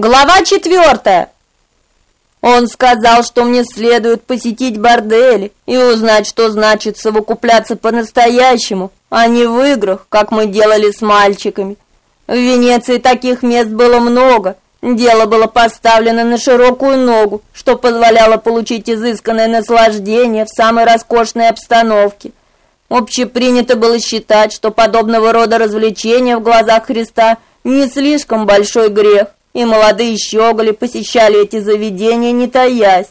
Глава четвертая. Он сказал, что мне следует посетить бордели и узнать, что значит совокупляться по-настоящему, а не в играх, как мы делали с мальчиками. В Венеции таких мест было много. Дело было поставлено на широкую ногу, что позволяло получить изысканное наслаждение в самой роскошной обстановке. Общепринято было считать, что подобного рода развлечения в глазах Христа не слишком большой грех и молодые щеголи посещали эти заведения, не таясь.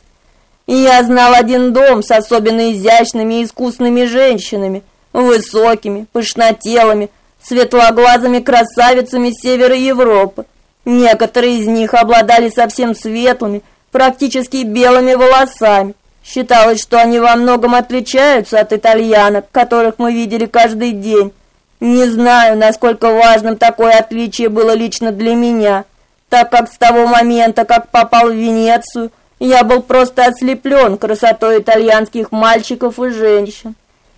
И я знал один дом с особенно изящными и искусными женщинами, высокими, пышнотелыми, светлоглазыми красавицами севера Европы. Некоторые из них обладали совсем светлыми, практически белыми волосами. Считалось, что они во многом отличаются от итальянок, которых мы видели каждый день. Не знаю, насколько важным такое отличие было лично для меня – так как с того момента, как попал в Венецию, я был просто ослеплен красотой итальянских мальчиков и женщин.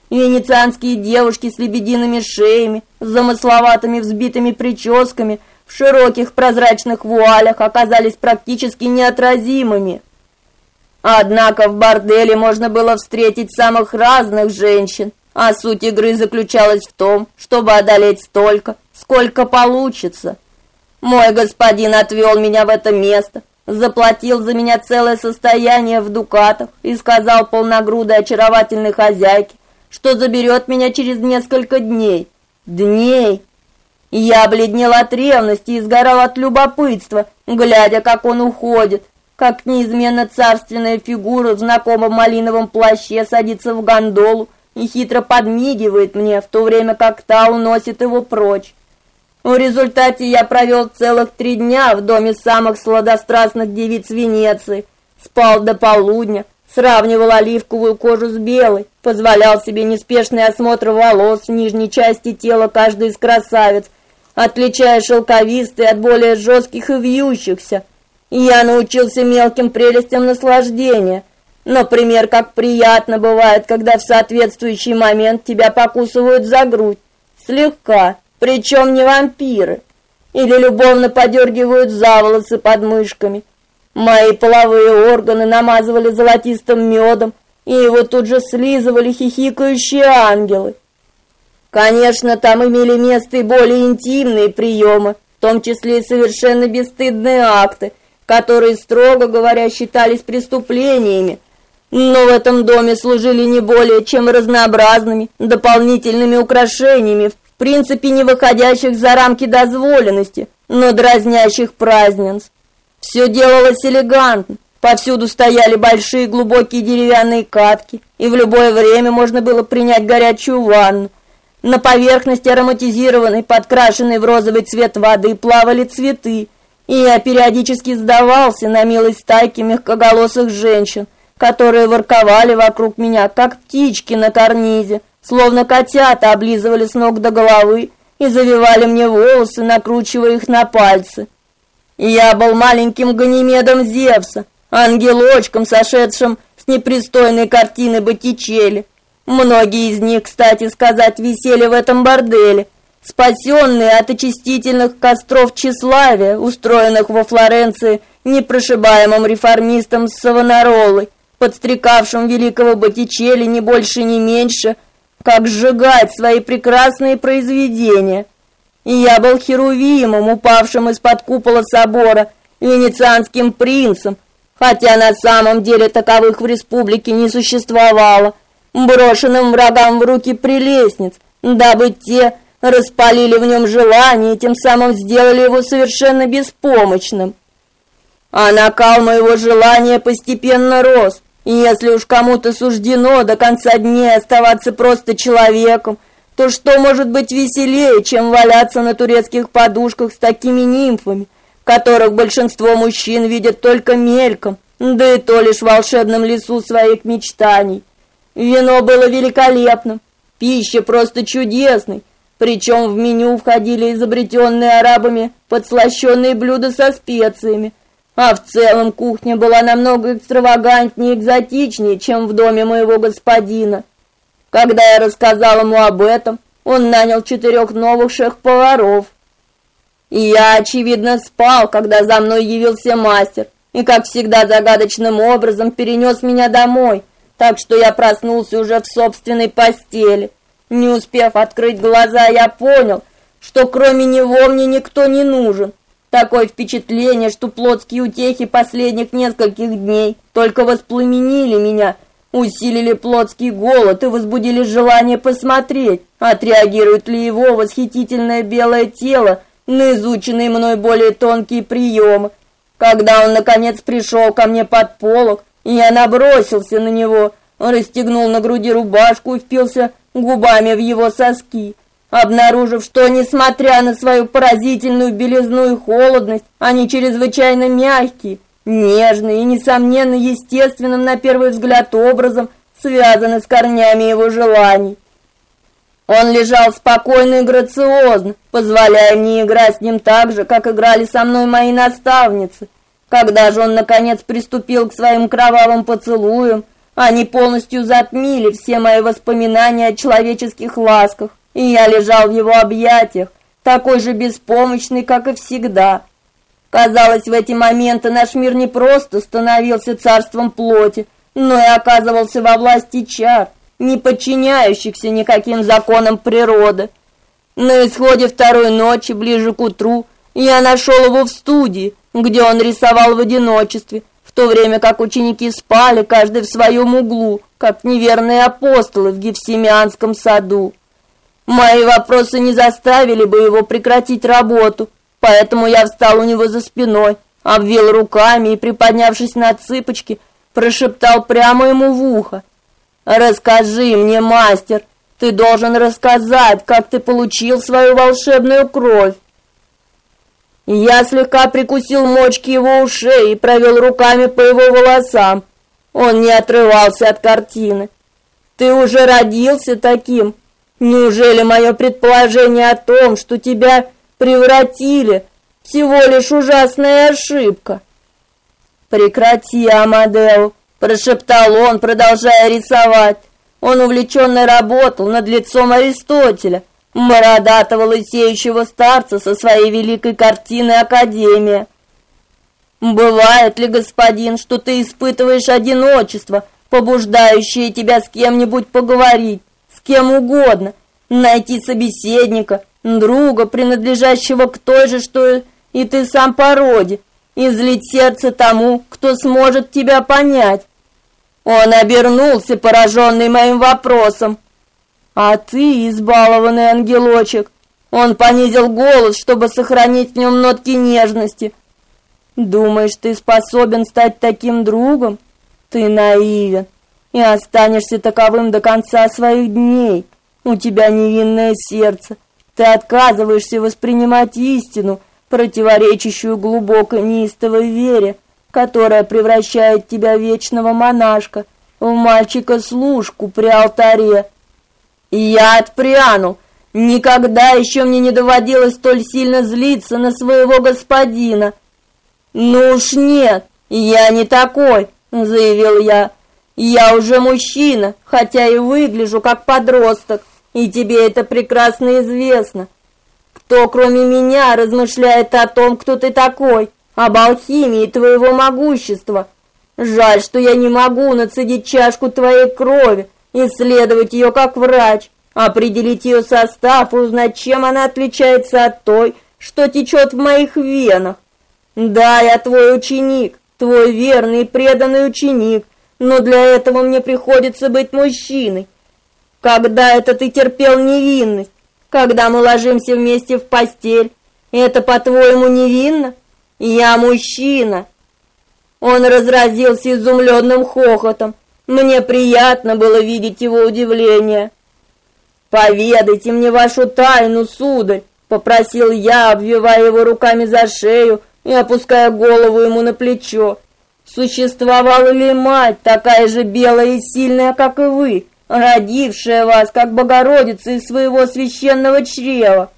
Венецианские девушки с лебедиными шеями, с замысловатыми взбитыми прическами, в широких прозрачных вуалях оказались практически неотразимыми. Однако в борделе можно было встретить самых разных женщин, а суть игры заключалась в том, чтобы одолеть столько, сколько получится – мой господин отвел меня в это место, заплатил за меня целое состояние в дукатах и сказал полногрудой очаровательной хозяйке, что заберет меня через несколько дней. Дней. Я бледнел от ревности и сгорал от любопытства, глядя, как он уходит, как неизменно царственная фигура в знакомом малиновом плаще садится в гондолу и хитро подмигивает мне, в то время как та уносит его прочь. В результате я провел целых три дня в доме самых сладострастных девиц Венеции, спал до полудня, сравнивал оливковую кожу с белой, позволял себе неспешный осмотр волос в нижней части тела каждой из красавиц, отличая шелковистые от более жестких и вьющихся. я научился мелким прелестям наслаждения. Например, как приятно бывает, когда в соответствующий момент тебя покусывают за грудь. Слегка, причем не вампиры, или любовно подергивают за волосы под мышками. Мои половые органы намазывали золотистым медом, и его тут же слизывали хихикающие ангелы. Конечно, там имели место и более интимные приемы, в том числе и совершенно бесстыдные акты, которые, строго говоря, считались преступлениями, но в этом доме служили не более чем разнообразными дополнительными украшениями принципе не выходящих за рамки дозволенности, но дразнящих празднеств. Все делалось элегантно. Повсюду стояли большие глубокие деревянные катки, и в любое время можно было принять горячую ванну. На поверхности ароматизированной, подкрашенной в розовый цвет воды плавали цветы, и я периодически сдавался на милость стайки мягкоголосых женщин, которые ворковали вокруг меня, как птички на карнизе, словно котята облизывали с ног до головы и завивали мне волосы, накручивая их на пальцы. Я был маленьким Ганимедом Зевса, ангелочком, сошедшим с непристойной картины Боттичелли. Многие из них, кстати сказать, висели в этом борделе, спасенные от очистительных костров тщеславия, устроенных во Флоренции непрошибаемым реформистом Савонаролой, подстрекавшим великого Боттичелли не больше, не меньше – как сжигать свои прекрасные произведения. И я был херувимом, упавшим из-под купола собора, венецианским принцем, хотя на самом деле таковых в республике не существовало, брошенным врагам в руки прелестниц, дабы те распалили в нем желание и тем самым сделали его совершенно беспомощным. А накал моего желания постепенно рос, и если уж кому-то суждено до конца дней оставаться просто человеком, то что может быть веселее, чем валяться на турецких подушках с такими нимфами, которых большинство мужчин видят только мельком, да и то лишь в волшебном лесу своих мечтаний. Вино было великолепным, пища просто чудесной, причем в меню входили изобретенные арабами подслащенные блюда со специями, а в целом кухня была намного экстравагантнее и экзотичнее, чем в доме моего господина. Когда я рассказал ему об этом, он нанял четырех новых шеф-поваров. И я, очевидно, спал, когда за мной явился мастер, и, как всегда, загадочным образом перенес меня домой, так что я проснулся уже в собственной постели. Не успев открыть глаза, я понял, что кроме него мне никто не нужен. Такое впечатление, что плотские утехи последних нескольких дней только воспламенили меня, усилили плотский голод и возбудили желание посмотреть, отреагирует ли его восхитительное белое тело на изученные мной более тонкие приемы. Когда он наконец пришел ко мне под полог, я набросился на него, расстегнул на груди рубашку и впился губами в его соски. Обнаружив, что, несмотря на свою поразительную белизну и холодность, они чрезвычайно мягкие, нежные и, несомненно, естественным на первый взгляд образом связаны с корнями его желаний. Он лежал спокойно и грациозно, позволяя мне играть с ним так же, как играли со мной мои наставницы. Когда же он, наконец, приступил к своим кровавым поцелуям, они полностью затмили все мои воспоминания о человеческих ласках, и я лежал в его объятиях, такой же беспомощный, как и всегда. Казалось, в эти моменты наш мир не просто становился царством плоти, но и оказывался во власти чар, не подчиняющихся никаким законам природы. На исходе второй ночи, ближе к утру, я нашел его в студии, где он рисовал в одиночестве, в то время как ученики спали, каждый в своем углу, как неверные апостолы в Гефсимианском саду. Мои вопросы не заставили бы его прекратить работу, поэтому я встал у него за спиной, обвил руками и, приподнявшись на цыпочки, прошептал прямо ему в ухо: Расскажи мне, мастер, ты должен рассказать, как ты получил свою волшебную кровь. Я слегка прикусил мочки его ушей и провел руками по его волосам. Он не отрывался от картины. Ты уже родился таким? Неужели мое предположение о том, что тебя превратили, всего лишь ужасная ошибка? Прекрати, Амадео прошептал он, продолжая рисовать. Он увлеченно работал над лицом Аристотеля, бородатого лысеющего старца со своей великой картиной Академия. Бывает ли, господин, что ты испытываешь одиночество, побуждающее тебя с кем-нибудь поговорить, с кем угодно, найти собеседника, друга, принадлежащего к той же, что и ты сам породе, излить сердце тому, кто сможет тебя понять? Он обернулся, пораженный моим вопросом. А ты, избалованный ангелочек, он понизил голос, чтобы сохранить в нем нотки нежности. Думаешь, ты способен стать таким другом? Ты наивен и останешься таковым до конца своих дней. У тебя невинное сердце. Ты отказываешься воспринимать истину, противоречащую глубокой неистовой вере которая превращает тебя вечного монашка в мальчика-служку при алтаре. И я отпрянул. Никогда еще мне не доводилось столь сильно злиться на своего господина. Ну уж нет, я не такой, заявил я. Я уже мужчина, хотя и выгляжу как подросток, и тебе это прекрасно известно. Кто, кроме меня, размышляет о том, кто ты такой? об алхимии твоего могущества. Жаль, что я не могу нацедить чашку твоей крови, исследовать ее как врач, определить ее состав и узнать, чем она отличается от той, что течет в моих венах. Да, я твой ученик, твой верный и преданный ученик, но для этого мне приходится быть мужчиной. Когда это ты терпел невинность? Когда мы ложимся вместе в постель? Это, по-твоему, невинно? Я мужчина. Он разразился изумленным хохотом. Мне приятно было видеть его удивление. Поведайте мне вашу тайну, сударь, попросил я, обвивая его руками за шею и опуская голову ему на плечо. Существовала ли мать такая же белая и сильная, как и вы, родившая вас как Богородица из своего священного чрева?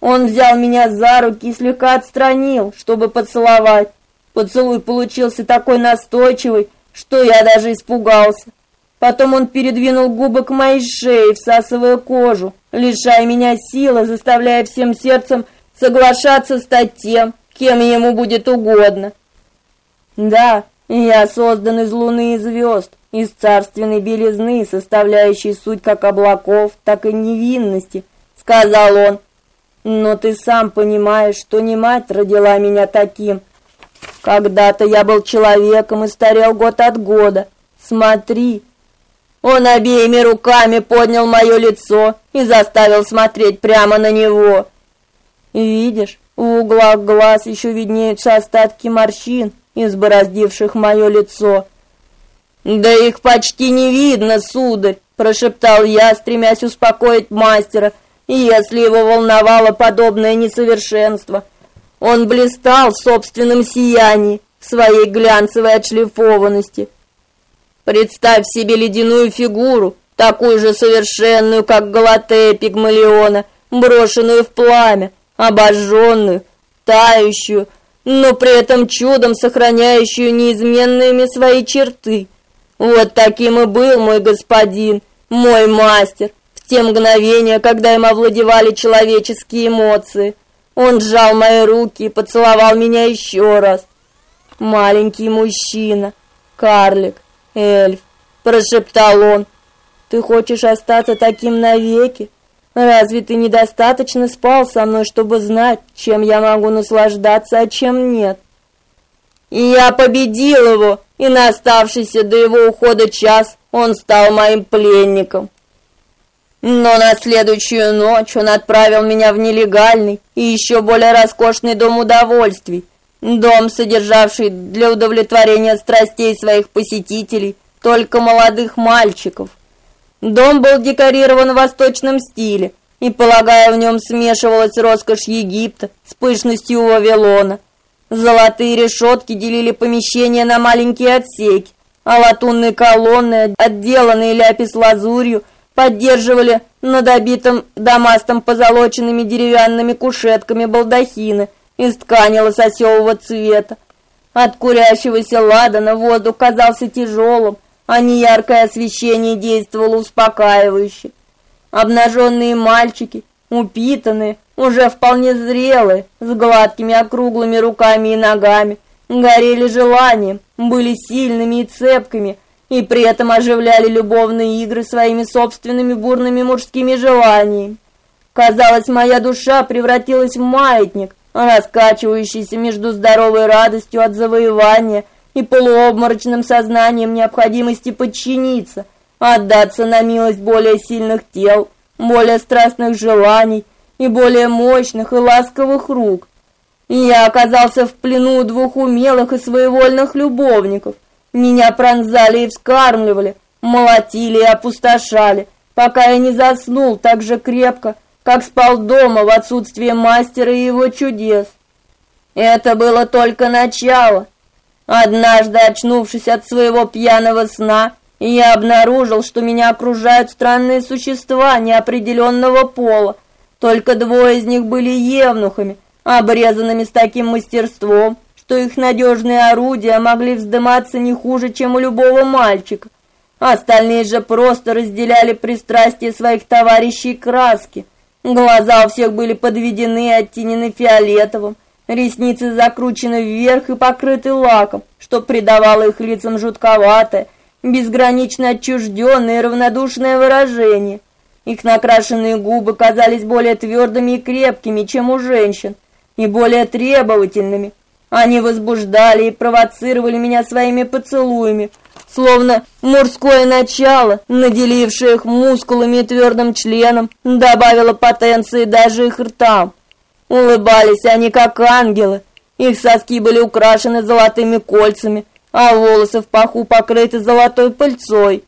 Он взял меня за руки и слегка отстранил, чтобы поцеловать. Поцелуй получился такой настойчивый, что я даже испугался. Потом он передвинул губы к моей шее, всасывая кожу, лишая меня силы, заставляя всем сердцем соглашаться стать тем, кем ему будет угодно. Да, я создан из луны и звезд, из царственной белизны, составляющей суть как облаков, так и невинности, сказал он. Но ты сам понимаешь, что не мать родила меня таким. Когда-то я был человеком и старел год от года. Смотри. Он обеими руками поднял мое лицо и заставил смотреть прямо на него. Видишь, в углах глаз еще виднеются остатки морщин, избороздивших мое лицо. Да их почти не видно, сударь, прошептал я, стремясь успокоить мастера, если его волновало подобное несовершенство. Он блистал в собственном сиянии, в своей глянцевой отшлифованности. Представь себе ледяную фигуру, такую же совершенную, как Галатея Пигмалиона, брошенную в пламя, обожженную, тающую, но при этом чудом сохраняющую неизменными свои черты. Вот таким и был мой господин, мой мастер, в те мгновения, когда им овладевали человеческие эмоции. Он сжал мои руки и поцеловал меня еще раз. Маленький мужчина, карлик, эльф, прошептал он. Ты хочешь остаться таким навеки? Разве ты недостаточно спал со мной, чтобы знать, чем я могу наслаждаться, а чем нет? И я победил его, и на оставшийся до его ухода час он стал моим пленником. Но на следующую ночь он отправил меня в нелегальный и еще более роскошный дом удовольствий, дом, содержавший для удовлетворения страстей своих посетителей только молодых мальчиков. Дом был декорирован в восточном стиле, и, полагаю, в нем смешивалась роскошь Египта с пышностью Вавилона. Золотые решетки делили помещение на маленькие отсеки, а латунные колонны, отделанные ляпис-лазурью, поддерживали над обитым дамастом позолоченными деревянными кушетками балдахины из ткани лососевого цвета. От курящегося ладана воздух казался тяжелым, а неяркое освещение действовало успокаивающе. Обнаженные мальчики, упитанные, уже вполне зрелые, с гладкими округлыми руками и ногами, горели желанием, были сильными и цепкими, и при этом оживляли любовные игры своими собственными бурными мужскими желаниями. Казалось, моя душа превратилась в маятник, раскачивающийся между здоровой радостью от завоевания и полуобморочным сознанием необходимости подчиниться, отдаться на милость более сильных тел, более страстных желаний и более мощных и ласковых рук. И я оказался в плену двух умелых и своевольных любовников. Меня пронзали и вскармливали, молотили и опустошали, пока я не заснул так же крепко, как спал дома в отсутствие мастера и его чудес. Это было только начало, Однажды, очнувшись от своего пьяного сна, я обнаружил, что меня окружают странные существа неопределенного пола. Только двое из них были евнухами, обрезанными с таким мастерством, что их надежные орудия могли вздыматься не хуже, чем у любого мальчика. Остальные же просто разделяли пристрастие своих товарищей краски. Глаза у всех были подведены и оттенены фиолетовым, Ресницы закручены вверх и покрыты лаком, что придавало их лицам жутковатое, безгранично отчужденное и равнодушное выражение. Их накрашенные губы казались более твердыми и крепкими, чем у женщин, и более требовательными. Они возбуждали и провоцировали меня своими поцелуями, словно мужское начало, наделившее их мускулами и твердым членом, добавило потенции даже их ртам. Улыбались они, как ангелы. Их соски были украшены золотыми кольцами, а волосы в паху покрыты золотой пыльцой.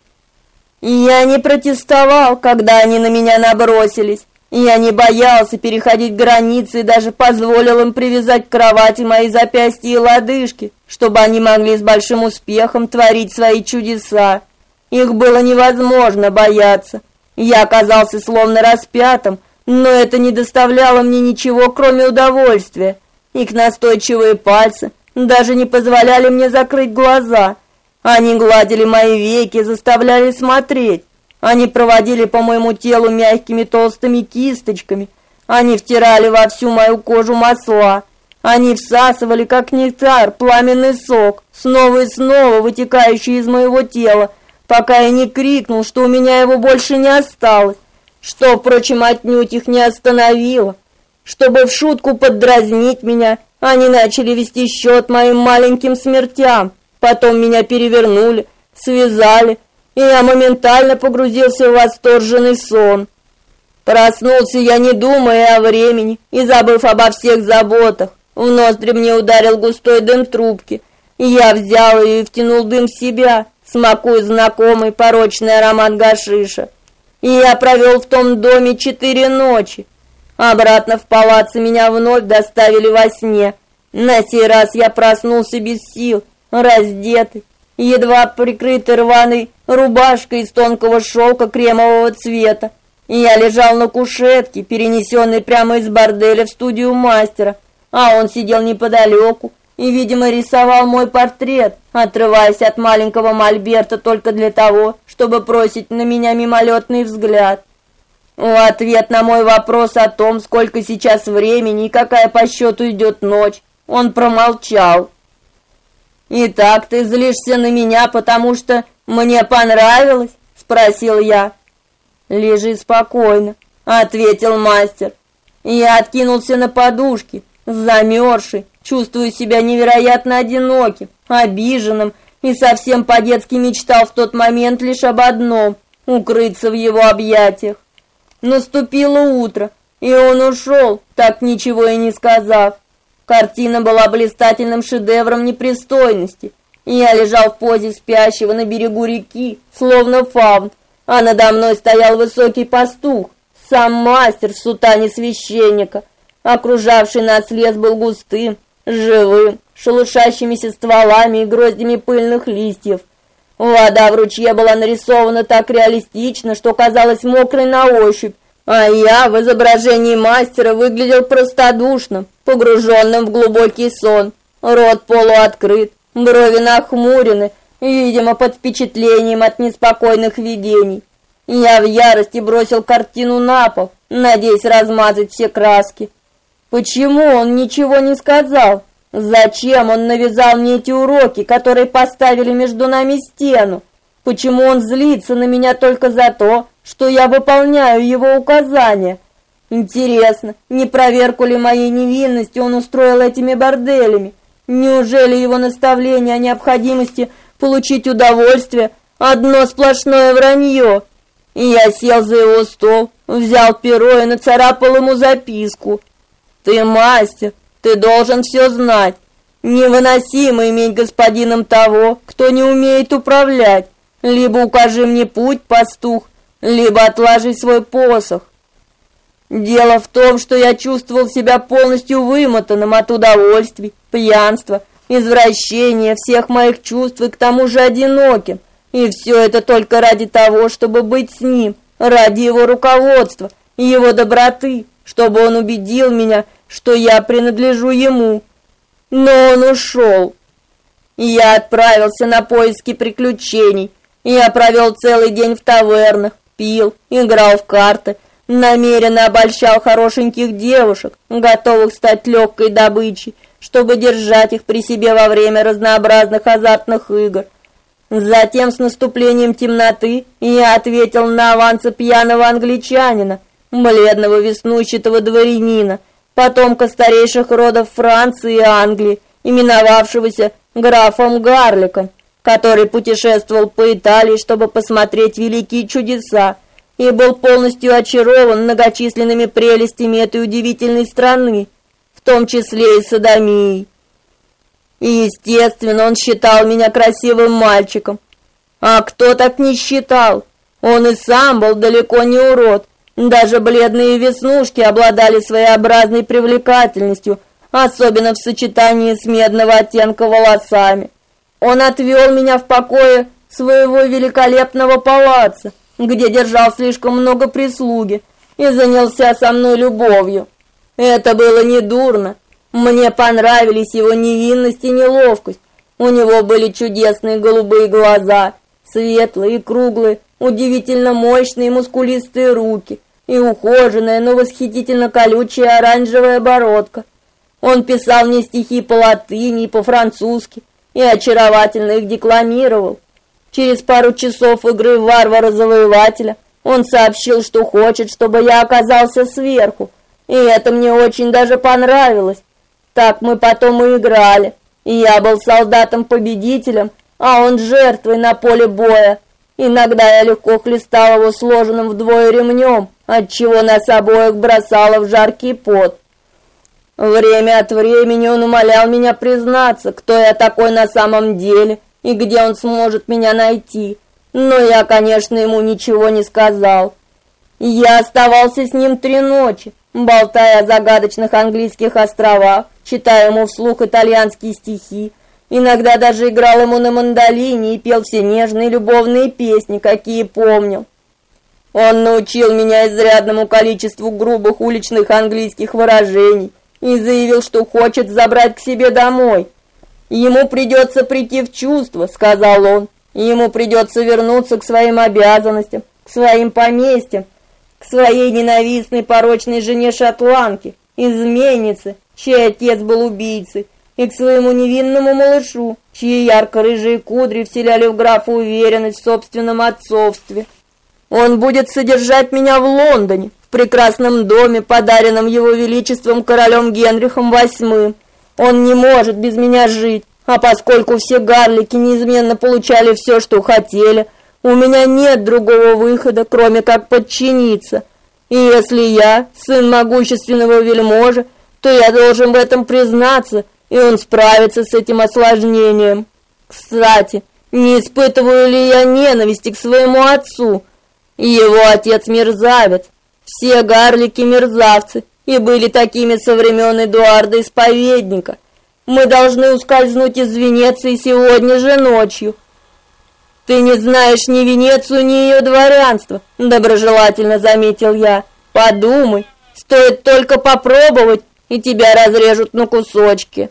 Я не протестовал, когда они на меня набросились. Я не боялся переходить границы и даже позволил им привязать к кровати мои запястья и лодыжки, чтобы они могли с большим успехом творить свои чудеса. Их было невозможно бояться. Я оказался словно распятым, но это не доставляло мне ничего, кроме удовольствия. Их настойчивые пальцы даже не позволяли мне закрыть глаза. Они гладили мои веки, заставляли смотреть. Они проводили по моему телу мягкими толстыми кисточками, Они втирали во всю мою кожу масла. Они всасывали, как нектар, пламенный сок, снова и снова вытекающий из моего тела, пока я не крикнул, что у меня его больше не осталось, что, впрочем, отнюдь их не остановило. Чтобы в шутку поддразнить меня, они начали вести счет моим маленьким смертям, потом меня перевернули, связали, и я моментально погрузился в восторженный сон. Проснулся я, не думая о времени и забыв обо всех заботах. В ноздри мне ударил густой дым трубки, я взял ее и втянул дым в себя, смакуя знакомый порочный аромат гашиша. И я провел в том доме четыре ночи. Обратно в палац меня вновь доставили во сне. На сей раз я проснулся без сил, раздетый, едва прикрытый рваной рубашкой из тонкого шелка кремового цвета. И я лежал на кушетке, перенесенной прямо из борделя в студию мастера, а он сидел неподалеку и, видимо, рисовал мой портрет, отрываясь от маленького мольберта только для того, чтобы бросить на меня мимолетный взгляд. В ответ на мой вопрос о том, сколько сейчас времени и какая по счету идет ночь, он промолчал. «Итак, ты злишься на меня, потому что мне понравилось?» — спросил я. «Лежи спокойно», — ответил мастер. Я откинулся на подушки, замерзший, чувствуя себя невероятно одиноким, обиженным и совсем по-детски мечтал в тот момент лишь об одном — укрыться в его объятиях. Наступило утро, и он ушел, так ничего и не сказав. Картина была блистательным шедевром непристойности. Я лежал в позе спящего на берегу реки, словно фавн, а надо мной стоял высокий пастух, сам мастер в сутане священника. Окружавший нас лес был густым, живым, шелушащимися стволами и гроздями пыльных листьев. Вода в ручье была нарисована так реалистично, что казалась мокрой на ощупь, а я в изображении мастера выглядел простодушным, погруженным в глубокий сон. Рот полуоткрыт, брови нахмурены, видимо, под впечатлением от неспокойных видений. Я в ярости бросил картину на пол, надеясь размазать все краски. Почему он ничего не сказал? Зачем он навязал мне эти уроки, которые поставили между нами стену? Почему он злится на меня только за то, что я выполняю его указания? Интересно, не проверку ли моей невинности он устроил этими борделями? Неужели его наставление о необходимости получить удовольствие одно сплошное вранье? И я сел за его стол, взял перо и нацарапал ему записку. Ты мастер, ты должен все знать. Невыносимо иметь господином того, кто не умеет управлять. Либо укажи мне путь, пастух, либо отложи свой посох. Дело в том, что я чувствовал себя полностью вымотанным от удовольствий, пьянства, извращения всех моих чувств и к тому же одиноким. И все это только ради того, чтобы быть с ним, ради его руководства, его доброты, чтобы он убедил меня, что я принадлежу ему. Но он ушел. Я отправился на поиски приключений. Я провел целый день в тавернах, пил, играл в карты, намеренно обольщал хорошеньких девушек, готовых стать легкой добычей, чтобы держать их при себе во время разнообразных азартных игр. Затем с наступлением темноты я ответил на авансы пьяного англичанина, бледного веснущатого дворянина, потомка старейших родов Франции и Англии, именовавшегося графом Гарликом, который путешествовал по Италии, чтобы посмотреть великие чудеса, и был полностью очарован многочисленными прелестями этой удивительной страны, в том числе и садомией. И, естественно, он считал меня красивым мальчиком. А кто так не считал? Он и сам был далеко не урод. Даже бледные веснушки обладали своеобразной привлекательностью, особенно в сочетании с медного оттенка волосами. Он отвел меня в покое своего великолепного палаца, где держал слишком много прислуги, и занялся со мной любовью. Это было недурно. Мне понравились его невинность и неловкость. У него были чудесные голубые глаза, светлые и круглые, удивительно мощные мускулистые руки, и ухоженная, но восхитительно колючая оранжевая бородка. Он писал мне стихи по латыни и по-французски и очаровательно их декламировал. Через пару часов игры варвара-завоевателя он сообщил, что хочет, чтобы я оказался сверху, и это мне очень даже понравилось. Так мы потом и играли, и я был солдатом-победителем, а он жертвой на поле боя. Иногда я легко хлестал его сложенным вдвое ремнем, отчего нас обоих бросало в жаркий пот. Время от времени он умолял меня признаться, кто я такой на самом деле и где он сможет меня найти. Но я, конечно, ему ничего не сказал. Я оставался с ним три ночи, болтая о загадочных английских островах, читая ему вслух итальянские стихи, иногда даже играл ему на мандолине и пел все нежные любовные песни, какие помнил. Он научил меня изрядному количеству грубых уличных английских выражений и заявил, что хочет забрать к себе домой. Ему придется прийти в чувство, сказал он. Ему придется вернуться к своим обязанностям, к своим поместьям, к своей ненавистной порочной жене шотландке, изменнице, чей отец был убийцей, и к своему невинному малышу, чьи ярко-рыжие кудри вселяли в графа уверенность в собственном отцовстве. Он будет содержать меня в Лондоне, прекрасном доме, подаренном его величеством королем Генрихом VIII. Он не может без меня жить, а поскольку все гарлики неизменно получали все, что хотели, у меня нет другого выхода, кроме как подчиниться. И если я сын могущественного вельможи, то я должен в этом признаться, и он справится с этим осложнением. Кстати, не испытываю ли я ненависти к своему отцу? Его отец мерзавец, все гарлики мерзавцы и были такими со времен Эдуарда Исповедника. Мы должны ускользнуть из Венеции сегодня же ночью. Ты не знаешь ни Венецию, ни ее дворянство, доброжелательно заметил я. Подумай, стоит только попробовать, и тебя разрежут на кусочки.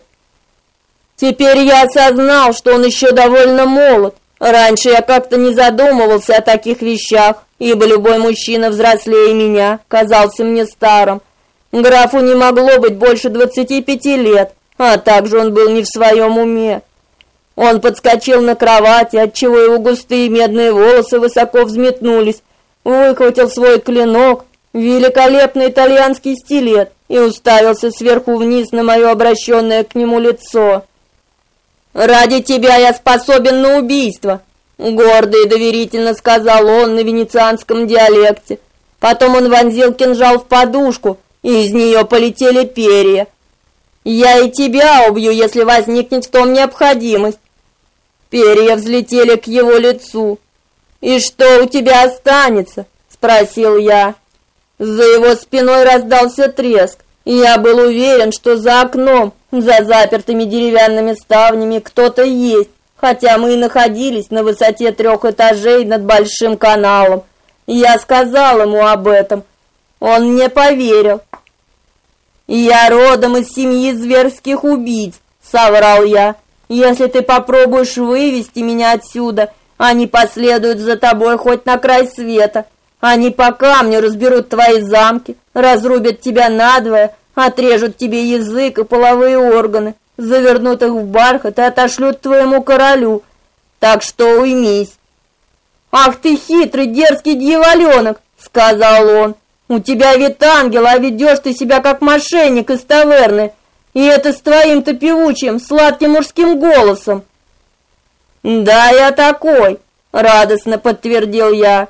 Теперь я осознал, что он еще довольно молод. Раньше я как-то не задумывался о таких вещах ибо любой мужчина взрослее меня казался мне старым. Графу не могло быть больше двадцати пяти лет, а также он был не в своем уме. Он подскочил на кровати, отчего его густые медные волосы высоко взметнулись, выхватил свой клинок, великолепный итальянский стилет, и уставился сверху вниз на мое обращенное к нему лицо. «Ради тебя я способен на убийство», Гордо и доверительно сказал он на венецианском диалекте. Потом он вонзил кинжал в подушку, и из нее полетели перья. Я и тебя убью, если возникнет в том необходимость. Перья взлетели к его лицу. И что у тебя останется? спросил я. За его спиной раздался треск, я был уверен, что за окном, за запертыми деревянными ставнями кто-то есть хотя мы и находились на высоте трех этажей над большим каналом. Я сказал ему об этом. Он мне поверил. Я родом из семьи зверских убийц, соврал я. Если ты попробуешь вывести меня отсюда, они последуют за тобой хоть на край света. Они по камню разберут твои замки, разрубят тебя надвое, отрежут тебе язык и половые органы завернут их в бархат и отошлют твоему королю. Так что уймись. Ах ты хитрый, дерзкий дьяволёнок, сказал он. У тебя вид ангела, а ведёшь ты себя как мошенник из таверны. И это с твоим-то певучим, сладким мужским голосом. Да, я такой, радостно подтвердил я.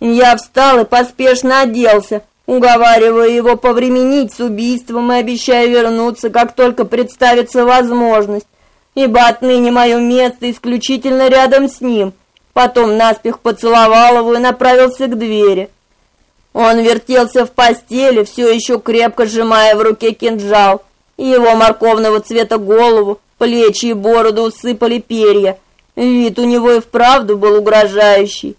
Я встал и поспешно оделся, уговаривая его повременить с убийством и обещая вернуться, как только представится возможность, ибо отныне мое место исключительно рядом с ним. Потом наспех поцеловал его и направился к двери. Он вертелся в постели, все еще крепко сжимая в руке кинжал. Его морковного цвета голову, плечи и бороду усыпали перья. Вид у него и вправду был угрожающий.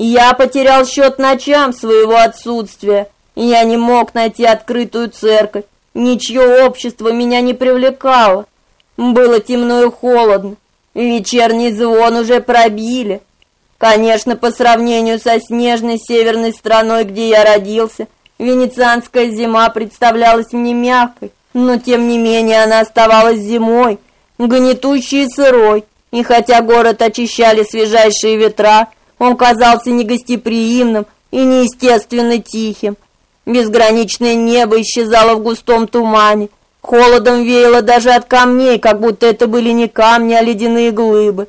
Я потерял счет ночам своего отсутствия. Я не мог найти открытую церковь. Ничье общество меня не привлекало. Было темно и холодно. Вечерний звон уже пробили. Конечно, по сравнению со снежной северной страной, где я родился, венецианская зима представлялась мне мягкой, но тем не менее она оставалась зимой, гнетущей и сырой, и хотя город очищали свежайшие ветра, он казался негостеприимным и неестественно тихим. Безграничное небо исчезало в густом тумане, холодом веяло даже от камней, как будто это были не камни, а ледяные глыбы.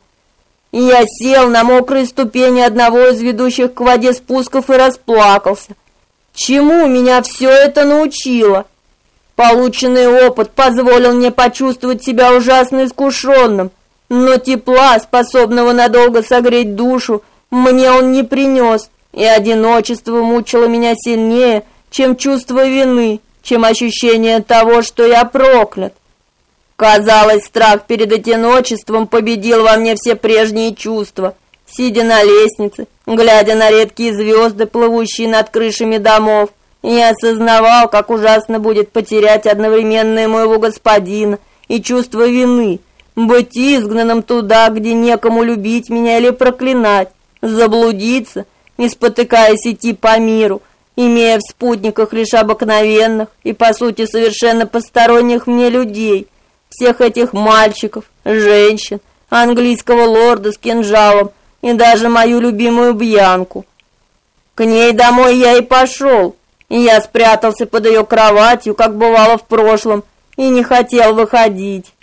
И я сел на мокрые ступени одного из ведущих к воде спусков и расплакался. Чему меня все это научило? Полученный опыт позволил мне почувствовать себя ужасно искушенным, но тепла, способного надолго согреть душу, мне он не принес, и одиночество мучило меня сильнее, чем чувство вины, чем ощущение того, что я проклят. Казалось, страх перед одиночеством победил во мне все прежние чувства. Сидя на лестнице, глядя на редкие звезды, плывущие над крышами домов, я осознавал, как ужасно будет потерять одновременно и моего господина, и чувство вины, быть изгнанным туда, где некому любить меня или проклинать, заблудиться, не спотыкаясь идти по миру, имея в спутниках лишь обыкновенных и, по сути, совершенно посторонних мне людей – всех этих мальчиков, женщин, английского лорда с кинжалом и даже мою любимую Бьянку. К ней домой я и пошел, и я спрятался под ее кроватью, как бывало в прошлом, и не хотел выходить.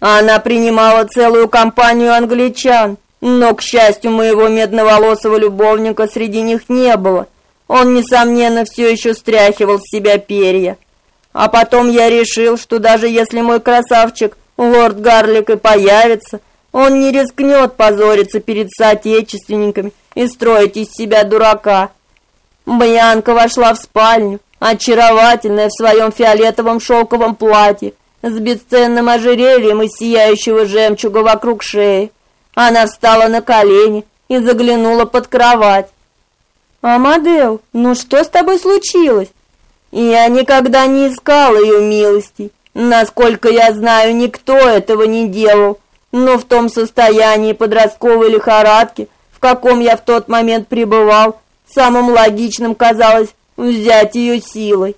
Она принимала целую компанию англичан, но, к счастью, моего медноволосого любовника среди них не было. Он, несомненно, все еще стряхивал с себя перья. А потом я решил, что даже если мой красавчик лорд Гарлик и появится, он не рискнет позориться перед соотечественниками и строить из себя дурака. Бьянка вошла в спальню, очаровательная в своем фиолетовом шелковом платье, с бесценным ожерельем из сияющего жемчуга вокруг шеи. Она встала на колени и заглянула под кровать. «Амадео, ну что с тобой случилось?» Я никогда не искал ее милости. Насколько я знаю, никто этого не делал. Но в том состоянии подростковой лихорадки, в каком я в тот момент пребывал, самым логичным казалось взять ее силой.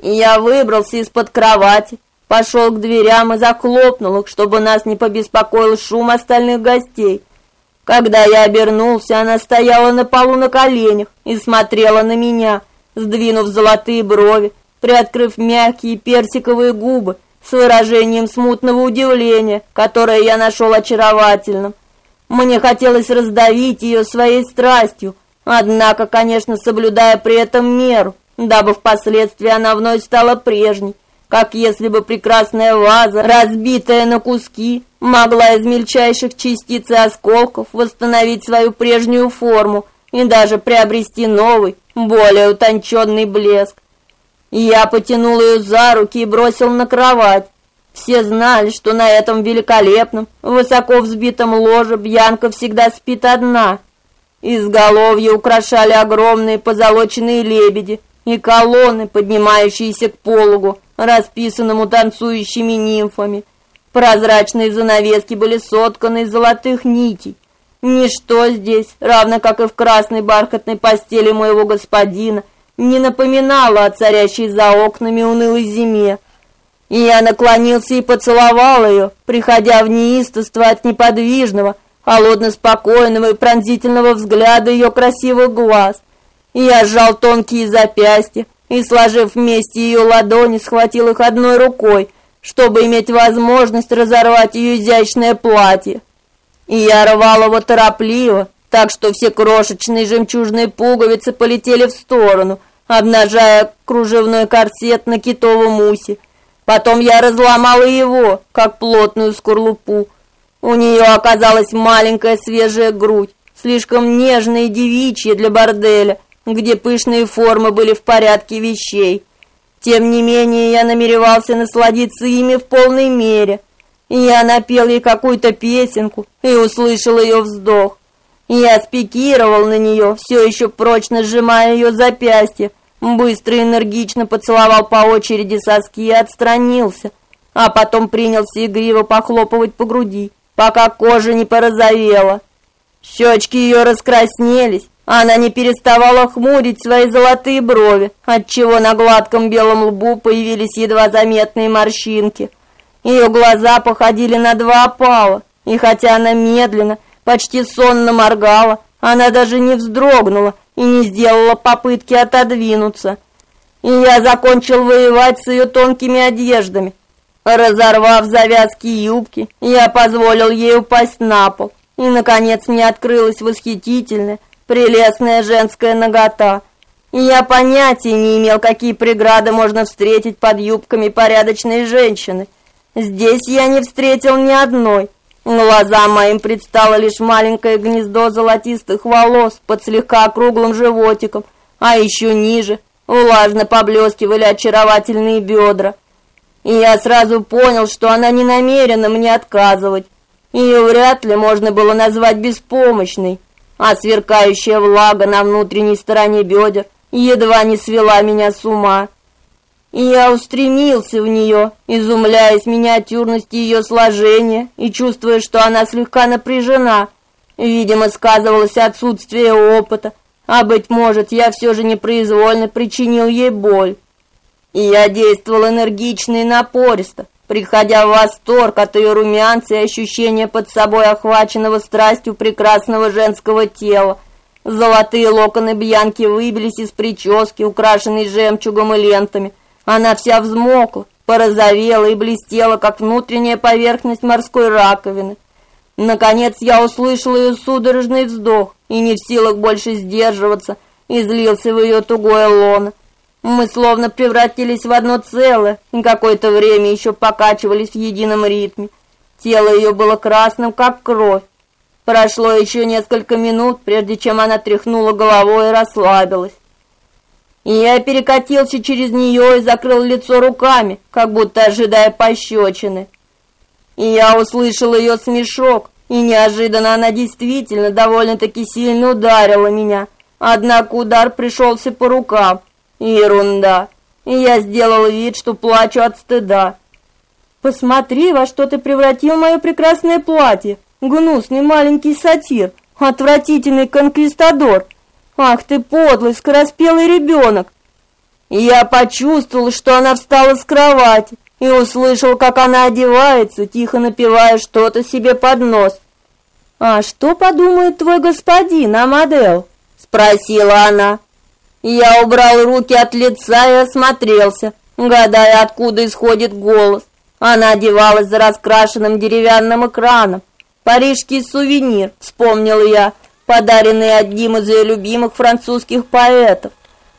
Я выбрался из-под кровати, пошел к дверям и захлопнул их, чтобы нас не побеспокоил шум остальных гостей. Когда я обернулся, она стояла на полу на коленях и смотрела на меня – сдвинув золотые брови, приоткрыв мягкие персиковые губы с выражением смутного удивления, которое я нашел очаровательным. Мне хотелось раздавить ее своей страстью, однако, конечно, соблюдая при этом меру, дабы впоследствии она вновь стала прежней, как если бы прекрасная ваза, разбитая на куски, могла из мельчайших частиц и осколков восстановить свою прежнюю форму и даже приобрести новый, более утонченный блеск. Я потянул ее за руки и бросил на кровать. Все знали, что на этом великолепном, высоко взбитом ложе Бьянка всегда спит одна. Изголовье украшали огромные позолоченные лебеди и колонны, поднимающиеся к пологу, расписанному танцующими нимфами. Прозрачные занавески были сотканы из золотых нитей, Ничто здесь, равно как и в красной бархатной постели моего господина, не напоминало о царящей за окнами унылой зиме. И я наклонился и поцеловал ее, приходя в неистовство от неподвижного, холодно-спокойного и пронзительного взгляда ее красивых глаз. И я сжал тонкие запястья и, сложив вместе ее ладони, схватил их одной рукой, чтобы иметь возможность разорвать ее изящное платье и я рвал его торопливо, так что все крошечные жемчужные пуговицы полетели в сторону, обнажая кружевной корсет на китовом усе. Потом я разломал его, как плотную скорлупу. У нее оказалась маленькая свежая грудь, слишком нежная и девичья для борделя, где пышные формы были в порядке вещей. Тем не менее, я намеревался насладиться ими в полной мере – я напел ей какую-то песенку и услышал ее вздох. Я спикировал на нее, все еще прочно сжимая ее запястье, быстро и энергично поцеловал по очереди соски и отстранился, а потом принялся игриво похлопывать по груди, пока кожа не порозовела. Щечки ее раскраснелись, она не переставала хмурить свои золотые брови, отчего на гладком белом лбу появились едва заметные морщинки. Ее глаза походили на два опала, и хотя она медленно, почти сонно моргала, она даже не вздрогнула и не сделала попытки отодвинуться. И я закончил воевать с ее тонкими одеждами. Разорвав завязки юбки, я позволил ей упасть на пол, и наконец мне открылась восхитительная, прелестная женская нагота. И я понятия не имел, какие преграды можно встретить под юбками порядочной женщины. Здесь я не встретил ни одной. Глазам моим предстало лишь маленькое гнездо золотистых волос под слегка округлым животиком, а еще ниже влажно поблескивали очаровательные бедра. И я сразу понял, что она не намерена мне отказывать. Ее вряд ли можно было назвать беспомощной, а сверкающая влага на внутренней стороне бедер едва не свела меня с ума. И я устремился в нее, изумляясь миниатюрности ее сложения и чувствуя, что она слегка напряжена. Видимо, сказывалось отсутствие опыта, а быть может, я все же непроизвольно причинил ей боль. И я действовал энергично и напористо, приходя в восторг от ее румянца и ощущения под собой охваченного страстью прекрасного женского тела. Золотые локоны Бьянки выбились из прически, украшенной жемчугом и лентами. Она вся взмокла, порозовела и блестела, как внутренняя поверхность морской раковины. Наконец я услышал ее судорожный вздох и не в силах больше сдерживаться, излился в ее тугое лоно. Мы словно превратились в одно целое и какое-то время еще покачивались в едином ритме. Тело ее было красным, как кровь. Прошло еще несколько минут, прежде чем она тряхнула головой и расслабилась. И я перекатился через нее и закрыл лицо руками, как будто ожидая пощечины. И я услышал ее смешок, и неожиданно она действительно довольно-таки сильно ударила меня. Однако удар пришелся по рукам. Ерунда. Я сделал вид, что плачу от стыда. Посмотри, во что ты превратил мое прекрасное платье. Гнусный маленький сатир, отвратительный конквистадор. Ах ты подлый, скороспелый ребенок. Я почувствовал, что она встала с кровати и услышал, как она одевается, тихо напевая что-то себе под нос. А что подумает твой господин, Амадел? спросила она. Я убрал руки от лица и осмотрелся, гадая, откуда исходит голос. Она одевалась за раскрашенным деревянным экраном. Парижский сувенир, вспомнил я, подаренный одним из ее любимых французских поэтов.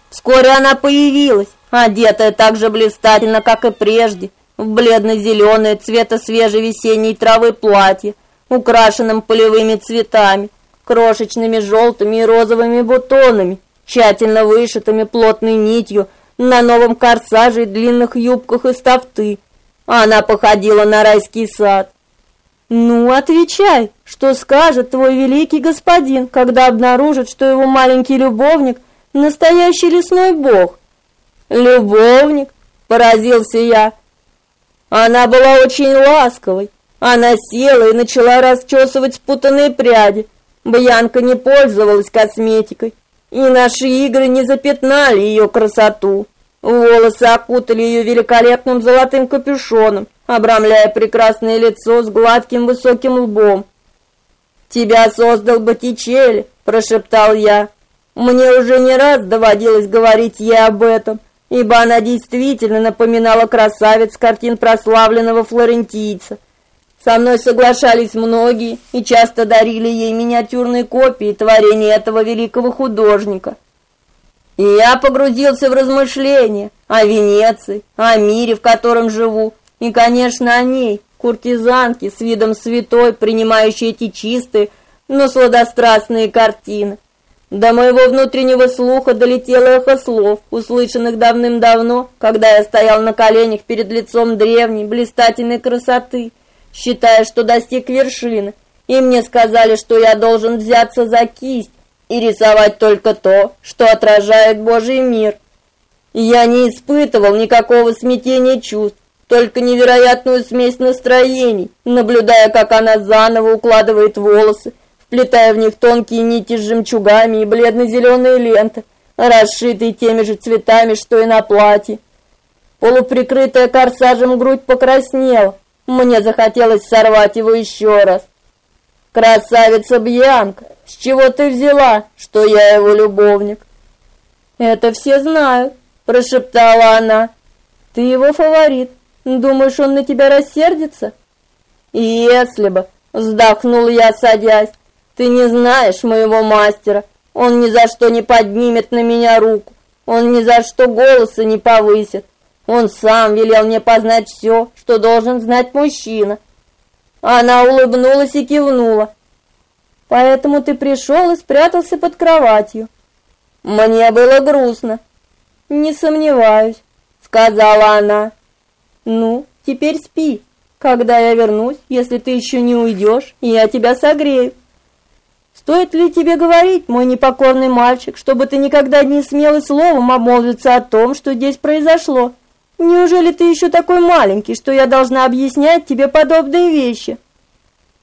Вскоре она появилась, одетая так же блистательно, как и прежде, в бледно-зеленое цвета свежей весенней травы платье, украшенным полевыми цветами, крошечными желтыми и розовыми бутонами, тщательно вышитыми плотной нитью на новом корсаже и длинных юбках из тафты. Она походила на райский сад. Ну, отвечай, что скажет твой великий господин, когда обнаружит, что его маленький любовник настоящий лесной бог? Любовник, поразился я. Она была очень ласковой. Она села и начала расчесывать спутанные пряди. Бьянка не пользовалась косметикой, и наши игры не запятнали ее красоту. Волосы окутали ее великолепным золотым капюшоном, обрамляя прекрасное лицо с гладким высоким лбом. «Тебя создал Боттичелли», — прошептал я. Мне уже не раз доводилось говорить ей об этом, ибо она действительно напоминала красавиц картин прославленного флорентийца. Со мной соглашались многие и часто дарили ей миниатюрные копии творений этого великого художника. И я погрузился в размышления о Венеции, о мире, в котором живу, и, конечно, о ней, куртизанке с видом святой, принимающей эти чистые, но сладострастные картины. До моего внутреннего слуха долетело эхо слов, услышанных давным-давно, когда я стоял на коленях перед лицом древней, блистательной красоты – считая, что достиг вершины, и мне сказали, что я должен взяться за кисть и рисовать только то, что отражает Божий мир. я не испытывал никакого смятения чувств, только невероятную смесь настроений, наблюдая, как она заново укладывает волосы вплетая в них тонкие нити с жемчугами и бледно-зеленые ленты, расшитые теми же цветами, что и на платье. Полуприкрытая корсажем грудь покраснела. Мне захотелось сорвать его еще раз. Красавица Бьянка, с чего ты взяла, что я его любовник? Это все знают, прошептала она. Ты его фаворит. Думаешь, он на тебя рассердится? Если бы, вздохнул я, садясь. Ты не знаешь моего мастера. Он ни за что не поднимет на меня руку. Он ни за что голоса не повысит. Он сам велел мне познать все, что должен знать мужчина. Она улыбнулась и кивнула. Поэтому ты пришел и спрятался под кроватью. Мне было грустно. Не сомневаюсь, сказала она. Ну, теперь спи. Когда я вернусь, если ты еще не уйдешь, я тебя согрею. Стоит ли тебе говорить, мой непокорный мальчик, чтобы ты никогда не смел и словом обмолвиться о том, что здесь произошло? Неужели ты еще такой маленький, что я должна объяснять тебе подобные вещи?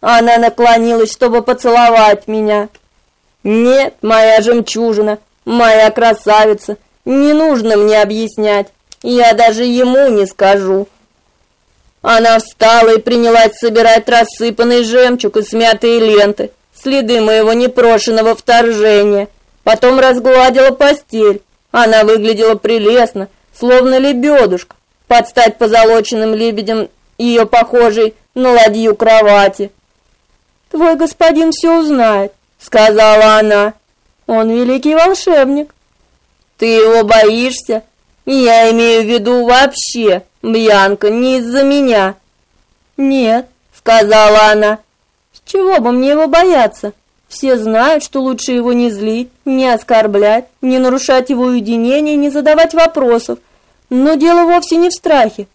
Она наклонилась, чтобы поцеловать меня. Нет, моя жемчужина, моя красавица, не нужно мне объяснять. Я даже ему не скажу. Она встала и принялась собирать рассыпанный жемчуг и смятые ленты, следы моего непрошенного вторжения. Потом разгладила постель. Она выглядела прелестно, словно лебедушка, под стать позолоченным лебедем, ее похожей на ладью кровати. «Твой господин все узнает», — сказала она. «Он великий волшебник». «Ты его боишься?» «Я имею в виду вообще, Бьянка, не из-за меня». «Нет», — сказала она. «С чего бы мне его бояться? Все знают, что лучше его не злить, не оскорблять, не нарушать его уединение, не задавать вопросов. Но дело вовсе не в страхе.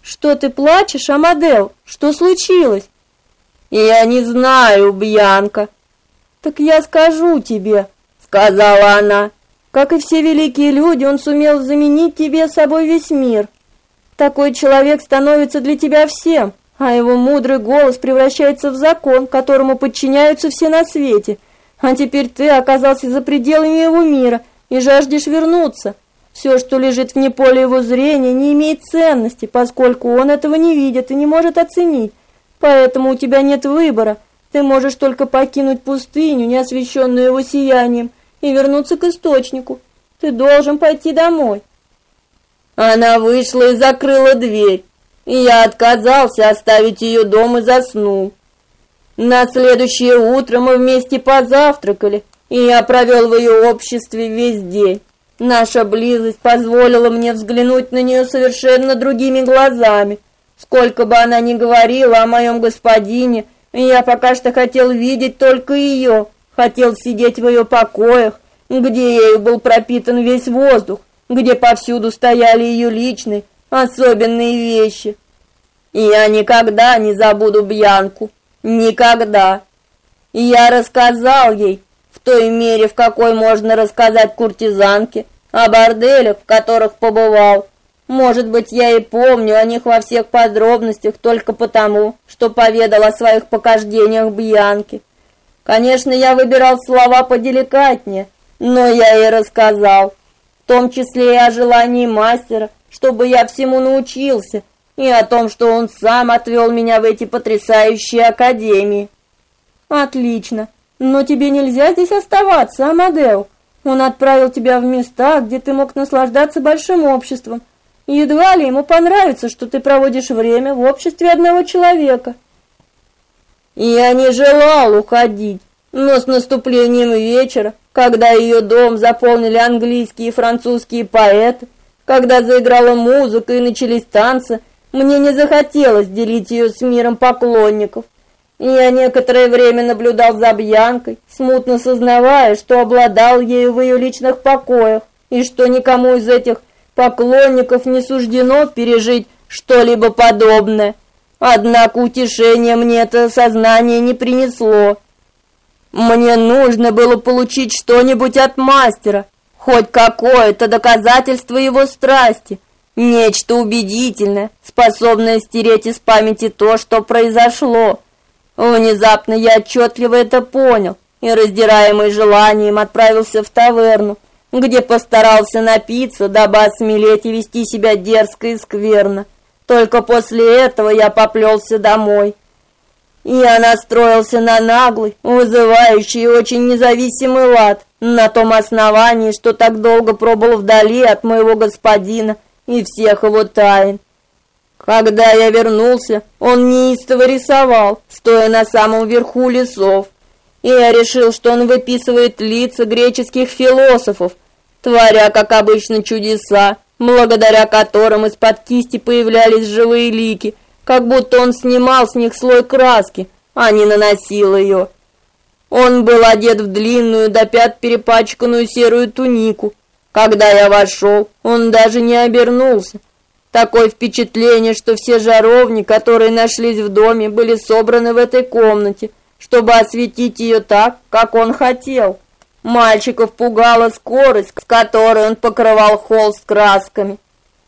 Что ты плачешь, Амадел? Что случилось? Я не знаю, Бьянка. Так я скажу тебе, сказала она. Как и все великие люди, он сумел заменить тебе собой весь мир. Такой человек становится для тебя всем, а его мудрый голос превращается в закон, которому подчиняются все на свете. А теперь ты оказался за пределами его мира и жаждешь вернуться. Все, что лежит вне поля его зрения, не имеет ценности, поскольку он этого не видит и не может оценить. Поэтому у тебя нет выбора. Ты можешь только покинуть пустыню, не освещенную его сиянием, и вернуться к источнику. Ты должен пойти домой. Она вышла и закрыла дверь, и я отказался оставить ее дома и заснул. На следующее утро мы вместе позавтракали, и я провел в ее обществе весь день. Наша близость позволила мне взглянуть на нее совершенно другими глазами. Сколько бы она ни говорила о моем господине, я пока что хотел видеть только ее, хотел сидеть в ее покоях, где ею был пропитан весь воздух, где повсюду стояли ее личные, особенные вещи. И я никогда не забуду Бьянку, никогда. И я рассказал ей, в той мере, в какой можно рассказать куртизанке, о борделях, в которых побывал. Может быть, я и помню о них во всех подробностях только потому, что поведал о своих покаждениях Бьянке. Конечно, я выбирал слова поделикатнее, но я ей рассказал, в том числе и о желании мастера, чтобы я всему научился, и о том, что он сам отвел меня в эти потрясающие академии. Отлично. Но тебе нельзя здесь оставаться, Амадео. Он отправил тебя в места, где ты мог наслаждаться большим обществом. Едва ли ему понравится, что ты проводишь время в обществе одного человека. Я не желал уходить, но с наступлением вечера, когда ее дом заполнили английские и французские поэты, когда заиграла музыка и начались танцы, мне не захотелось делить ее с миром поклонников. Я некоторое время наблюдал за Бьянкой, смутно сознавая, что обладал ею в ее личных покоях, и что никому из этих поклонников не суждено пережить что-либо подобное. Однако утешение мне это сознание не принесло. Мне нужно было получить что-нибудь от мастера, хоть какое-то доказательство его страсти, нечто убедительное, способное стереть из памяти то, что произошло. Внезапно я отчетливо это понял и, раздираемый желанием, отправился в таверну, где постарался напиться, дабы осмелеть и вести себя дерзко и скверно. Только после этого я поплелся домой. Я настроился на наглый, вызывающий и очень независимый лад, на том основании, что так долго пробыл вдали от моего господина и всех его тайн. Когда я вернулся, он неистово рисовал, стоя на самом верху лесов. И я решил, что он выписывает лица греческих философов, творя, как обычно, чудеса, благодаря которым из-под кисти появлялись живые лики, как будто он снимал с них слой краски, а не наносил ее. Он был одет в длинную до пят перепачканную серую тунику. Когда я вошел, он даже не обернулся. Такое впечатление, что все жаровни, которые нашлись в доме, были собраны в этой комнате, чтобы осветить ее так, как он хотел. Мальчиков пугала скорость, с которой он покрывал холст красками.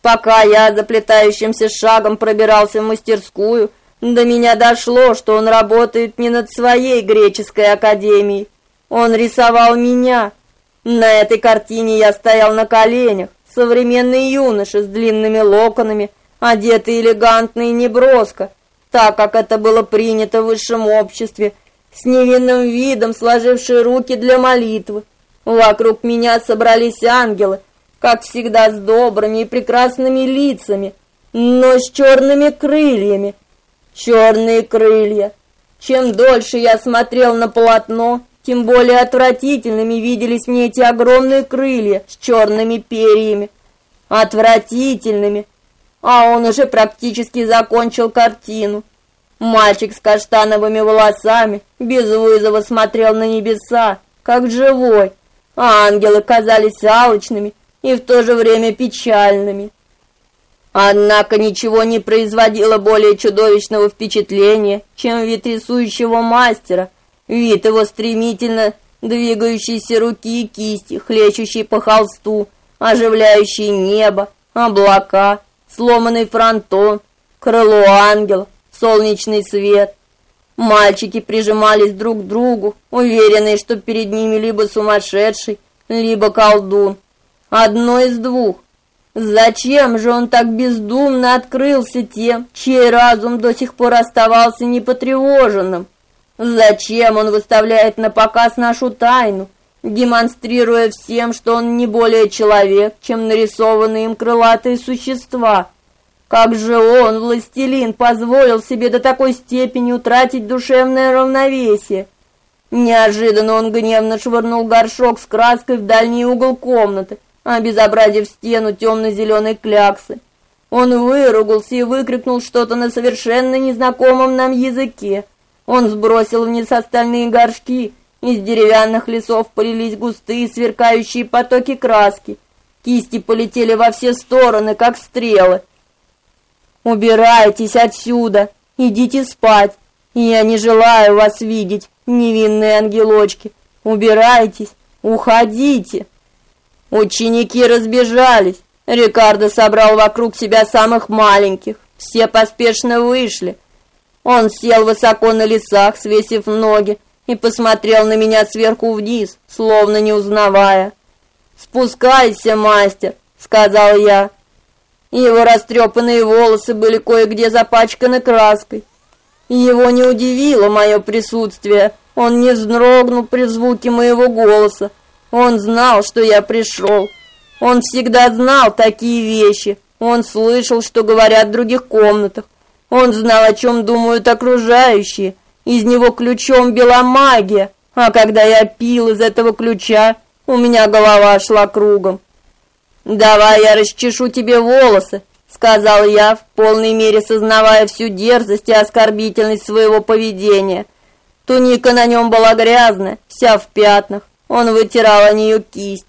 Пока я заплетающимся шагом пробирался в мастерскую, до меня дошло, что он работает не над своей греческой академией. Он рисовал меня. На этой картине я стоял на коленях, современный юноша с длинными локонами, одетый элегантно и неброско, так как это было принято в высшем обществе, с невинным видом сложивший руки для молитвы. Вокруг меня собрались ангелы, как всегда с добрыми и прекрасными лицами, но с черными крыльями, черные крылья. Чем дольше я смотрел на полотно, тем более отвратительными виделись мне эти огромные крылья с черными перьями. Отвратительными. А он уже практически закончил картину. Мальчик с каштановыми волосами без вызова смотрел на небеса, как живой, а ангелы казались алчными и в то же время печальными. Однако ничего не производило более чудовищного впечатления, чем вид рисующего мастера, вид его стремительно двигающейся руки и кисти, хлещущей по холсту, оживляющей небо, облака, сломанный фронтон, крыло ангела, солнечный свет. Мальчики прижимались друг к другу, уверенные, что перед ними либо сумасшедший, либо колдун. Одно из двух. Зачем же он так бездумно открылся тем, чей разум до сих пор оставался непотревоженным? Зачем он выставляет на показ нашу тайну, демонстрируя всем, что он не более человек, чем нарисованные им крылатые существа? Как же он, властелин, позволил себе до такой степени утратить душевное равновесие? Неожиданно он гневно швырнул горшок с краской в дальний угол комнаты, обезобразив стену темно-зеленой кляксы. Он выругался и выкрикнул что-то на совершенно незнакомом нам языке. Он сбросил вниз остальные горшки, из деревянных лесов полились густые сверкающие потоки краски. Кисти полетели во все стороны, как стрелы. «Убирайтесь отсюда! Идите спать! Я не желаю вас видеть, невинные ангелочки! Убирайтесь! Уходите!» Ученики разбежались. Рикардо собрал вокруг себя самых маленьких. Все поспешно вышли. Он сел высоко на лесах, свесив ноги, и посмотрел на меня сверху вниз, словно не узнавая. «Спускайся, мастер», — сказал я. Его растрепанные волосы были кое-где запачканы краской. Его не удивило мое присутствие. Он не вздрогнул при звуке моего голоса. Он знал, что я пришел. Он всегда знал такие вещи. Он слышал, что говорят в других комнатах. Он знал, о чем думают окружающие. Из него ключом била магия. А когда я пил из этого ключа, у меня голова шла кругом. «Давай я расчешу тебе волосы», — сказал я, в полной мере сознавая всю дерзость и оскорбительность своего поведения. Туника на нем была грязная, вся в пятнах. Он вытирал о нее кисть.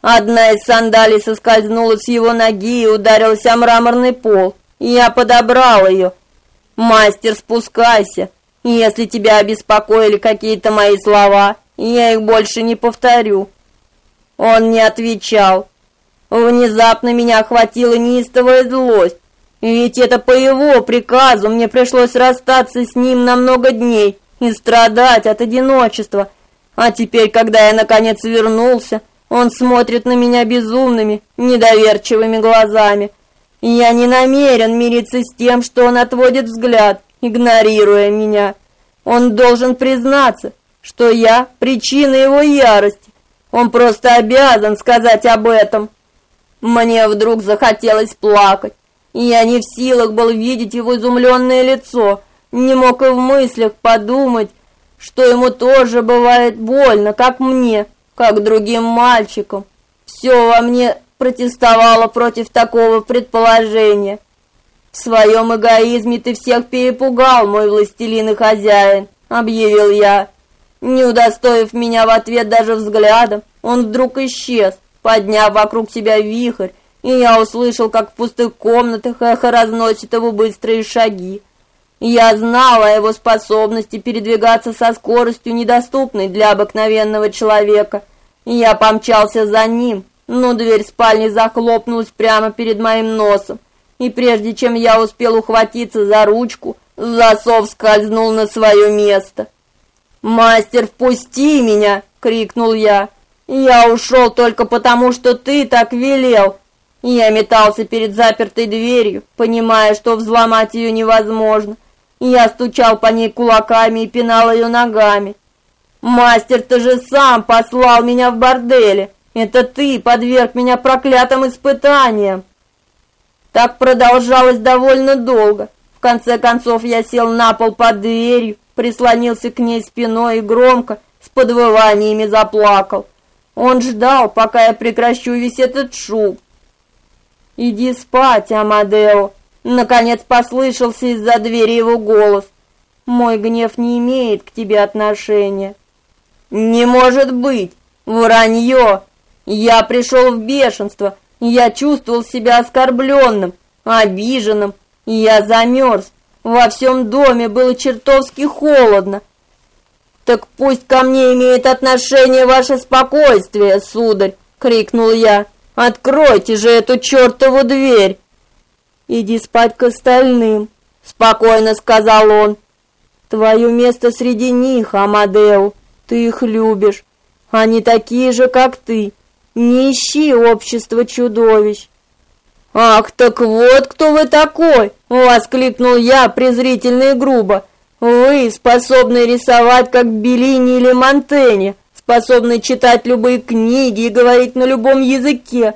Одна из сандалий соскользнула с его ноги и ударилась о мраморный пол. Я подобрал ее. «Мастер, спускайся. Если тебя обеспокоили какие-то мои слова, я их больше не повторю». Он не отвечал. Внезапно меня охватила неистовая злость. Ведь это по его приказу мне пришлось расстаться с ним на много дней и страдать от одиночества. А теперь, когда я наконец вернулся, он смотрит на меня безумными, недоверчивыми глазами. Я не намерен мириться с тем, что он отводит взгляд, игнорируя меня. Он должен признаться, что я причина его ярости. Он просто обязан сказать об этом. Мне вдруг захотелось плакать. И я не в силах был видеть его изумленное лицо, не мог и в мыслях подумать, что ему тоже бывает больно, как мне, как другим мальчикам. Все во мне протестовало против такого предположения. В своем эгоизме ты всех перепугал, мой властелин и хозяин, объявил я. Не удостоив меня в ответ даже взглядом, он вдруг исчез, подняв вокруг себя вихрь, и я услышал, как в пустых комнатах эхо разносит его быстрые шаги. Я знал о его способности передвигаться со скоростью, недоступной для обыкновенного человека. Я помчался за ним, но дверь спальни захлопнулась прямо перед моим носом. И прежде чем я успел ухватиться за ручку, засов скользнул на свое место. «Мастер, впусти меня!» — крикнул я. «Я ушел только потому, что ты так велел!» Я метался перед запертой дверью, понимая, что взломать ее невозможно. Я стучал по ней кулаками и пинал ее ногами. «Мастер, ты же сам послал меня в борделе! Это ты подверг меня проклятым испытаниям!» Так продолжалось довольно долго. В конце концов я сел на пол под дверью, прислонился к ней спиной и громко, с подвываниями заплакал. Он ждал, пока я прекращу весь этот шум, «Иди спать, Амадео!» Наконец послышался из-за двери его голос. «Мой гнев не имеет к тебе отношения». «Не может быть! Вранье! Я пришел в бешенство, я чувствовал себя оскорбленным, обиженным, я замерз. Во всем доме было чертовски холодно. Так пусть ко мне имеет отношение ваше спокойствие, сударь, крикнул я. Откройте же эту чертову дверь. Иди спать к остальным, спокойно сказал он. Твое место среди них, Амадео. Ты их любишь. Они такие же, как ты. Не ищи общества чудовищ. Ах, так вот кто вы такой, воскликнул я презрительно и грубо. Вы способны рисовать как Беллини или Монтенье способный читать любые книги и говорить на любом языке,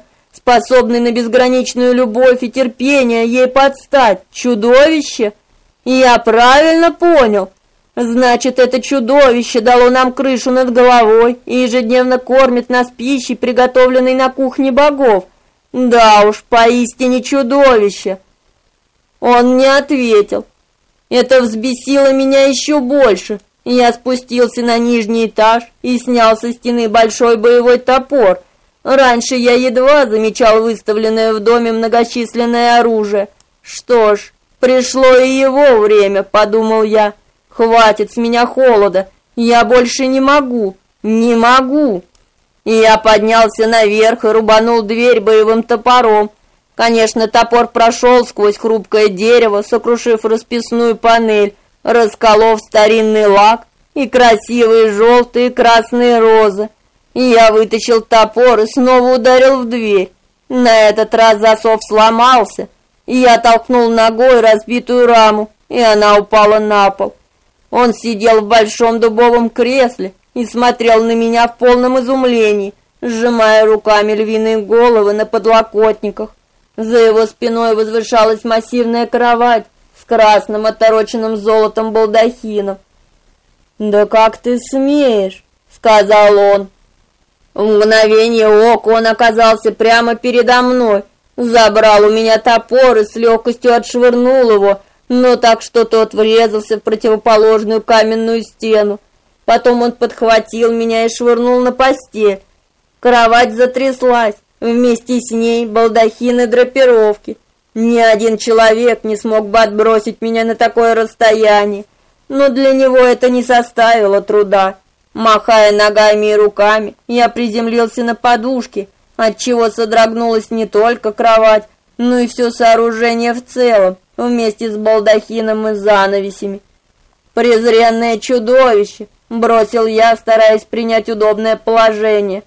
способный на безграничную любовь и терпение ей подстать. Чудовище? Я правильно понял? Значит, это чудовище дало нам крышу над головой и ежедневно кормит нас пищей, приготовленной на кухне богов. Да уж, поистине чудовище. Он не ответил. Это взбесило меня еще больше. Я спустился на нижний этаж и снял со стены большой боевой топор. Раньше я едва замечал выставленное в доме многочисленное оружие. Что ж, пришло и его время, подумал я. Хватит с меня холода. Я больше не могу. Не могу. И я поднялся наверх и рубанул дверь боевым топором. Конечно, топор прошел сквозь хрупкое дерево, сокрушив расписную панель, расколов старинный лак и красивые желтые и красные розы. Я вытащил топор и снова ударил в дверь. На этот раз засов сломался, я толкнул ногой разбитую раму, и она упала на пол. Он сидел в большом дубовом кресле и смотрел на меня в полном изумлении, сжимая руками львиные головы на подлокотниках. За его спиной возвышалась массивная кровать, красным отороченным золотом балдахином. «Да как ты смеешь?» — сказал он. В мгновение ока он оказался прямо передо мной, забрал у меня топор и с легкостью отшвырнул его, но так, что тот врезался в противоположную каменную стену. Потом он подхватил меня и швырнул на постель. Кровать затряслась, вместе с ней балдахин и драпировки. Ни один человек не смог бы отбросить меня на такое расстояние, но для него это не составило труда. Махая ногами и руками, я приземлился на подушке, отчего содрогнулась не только кровать, ну и все сооружение в целом, вместе с балдахином и занавесями. Презренное чудовище, бросил я, стараясь принять удобное положение.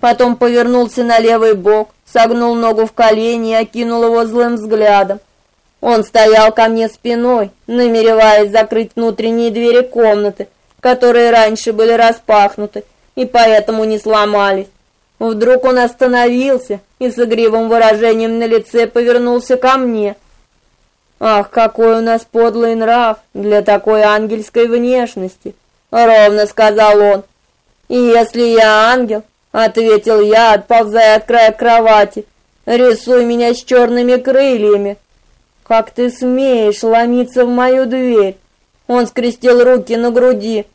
Потом повернулся на левый бок, согнул ногу в колени и окинул его злым взглядом. Он стоял ко мне спиной, намереваясь закрыть внутренние двери комнаты, которые раньше были распахнуты и поэтому не сломались. Вдруг он остановился и с игривым выражением на лице повернулся ко мне. Ах, какой у нас подлый нрав для такой ангельской внешности, ровно сказал он. И если я ангел, ответил я, отползая от края кровати, рисуй меня с черными крыльями. Как ты смеешь ломиться в мою дверь? Он скрестил руки на груди.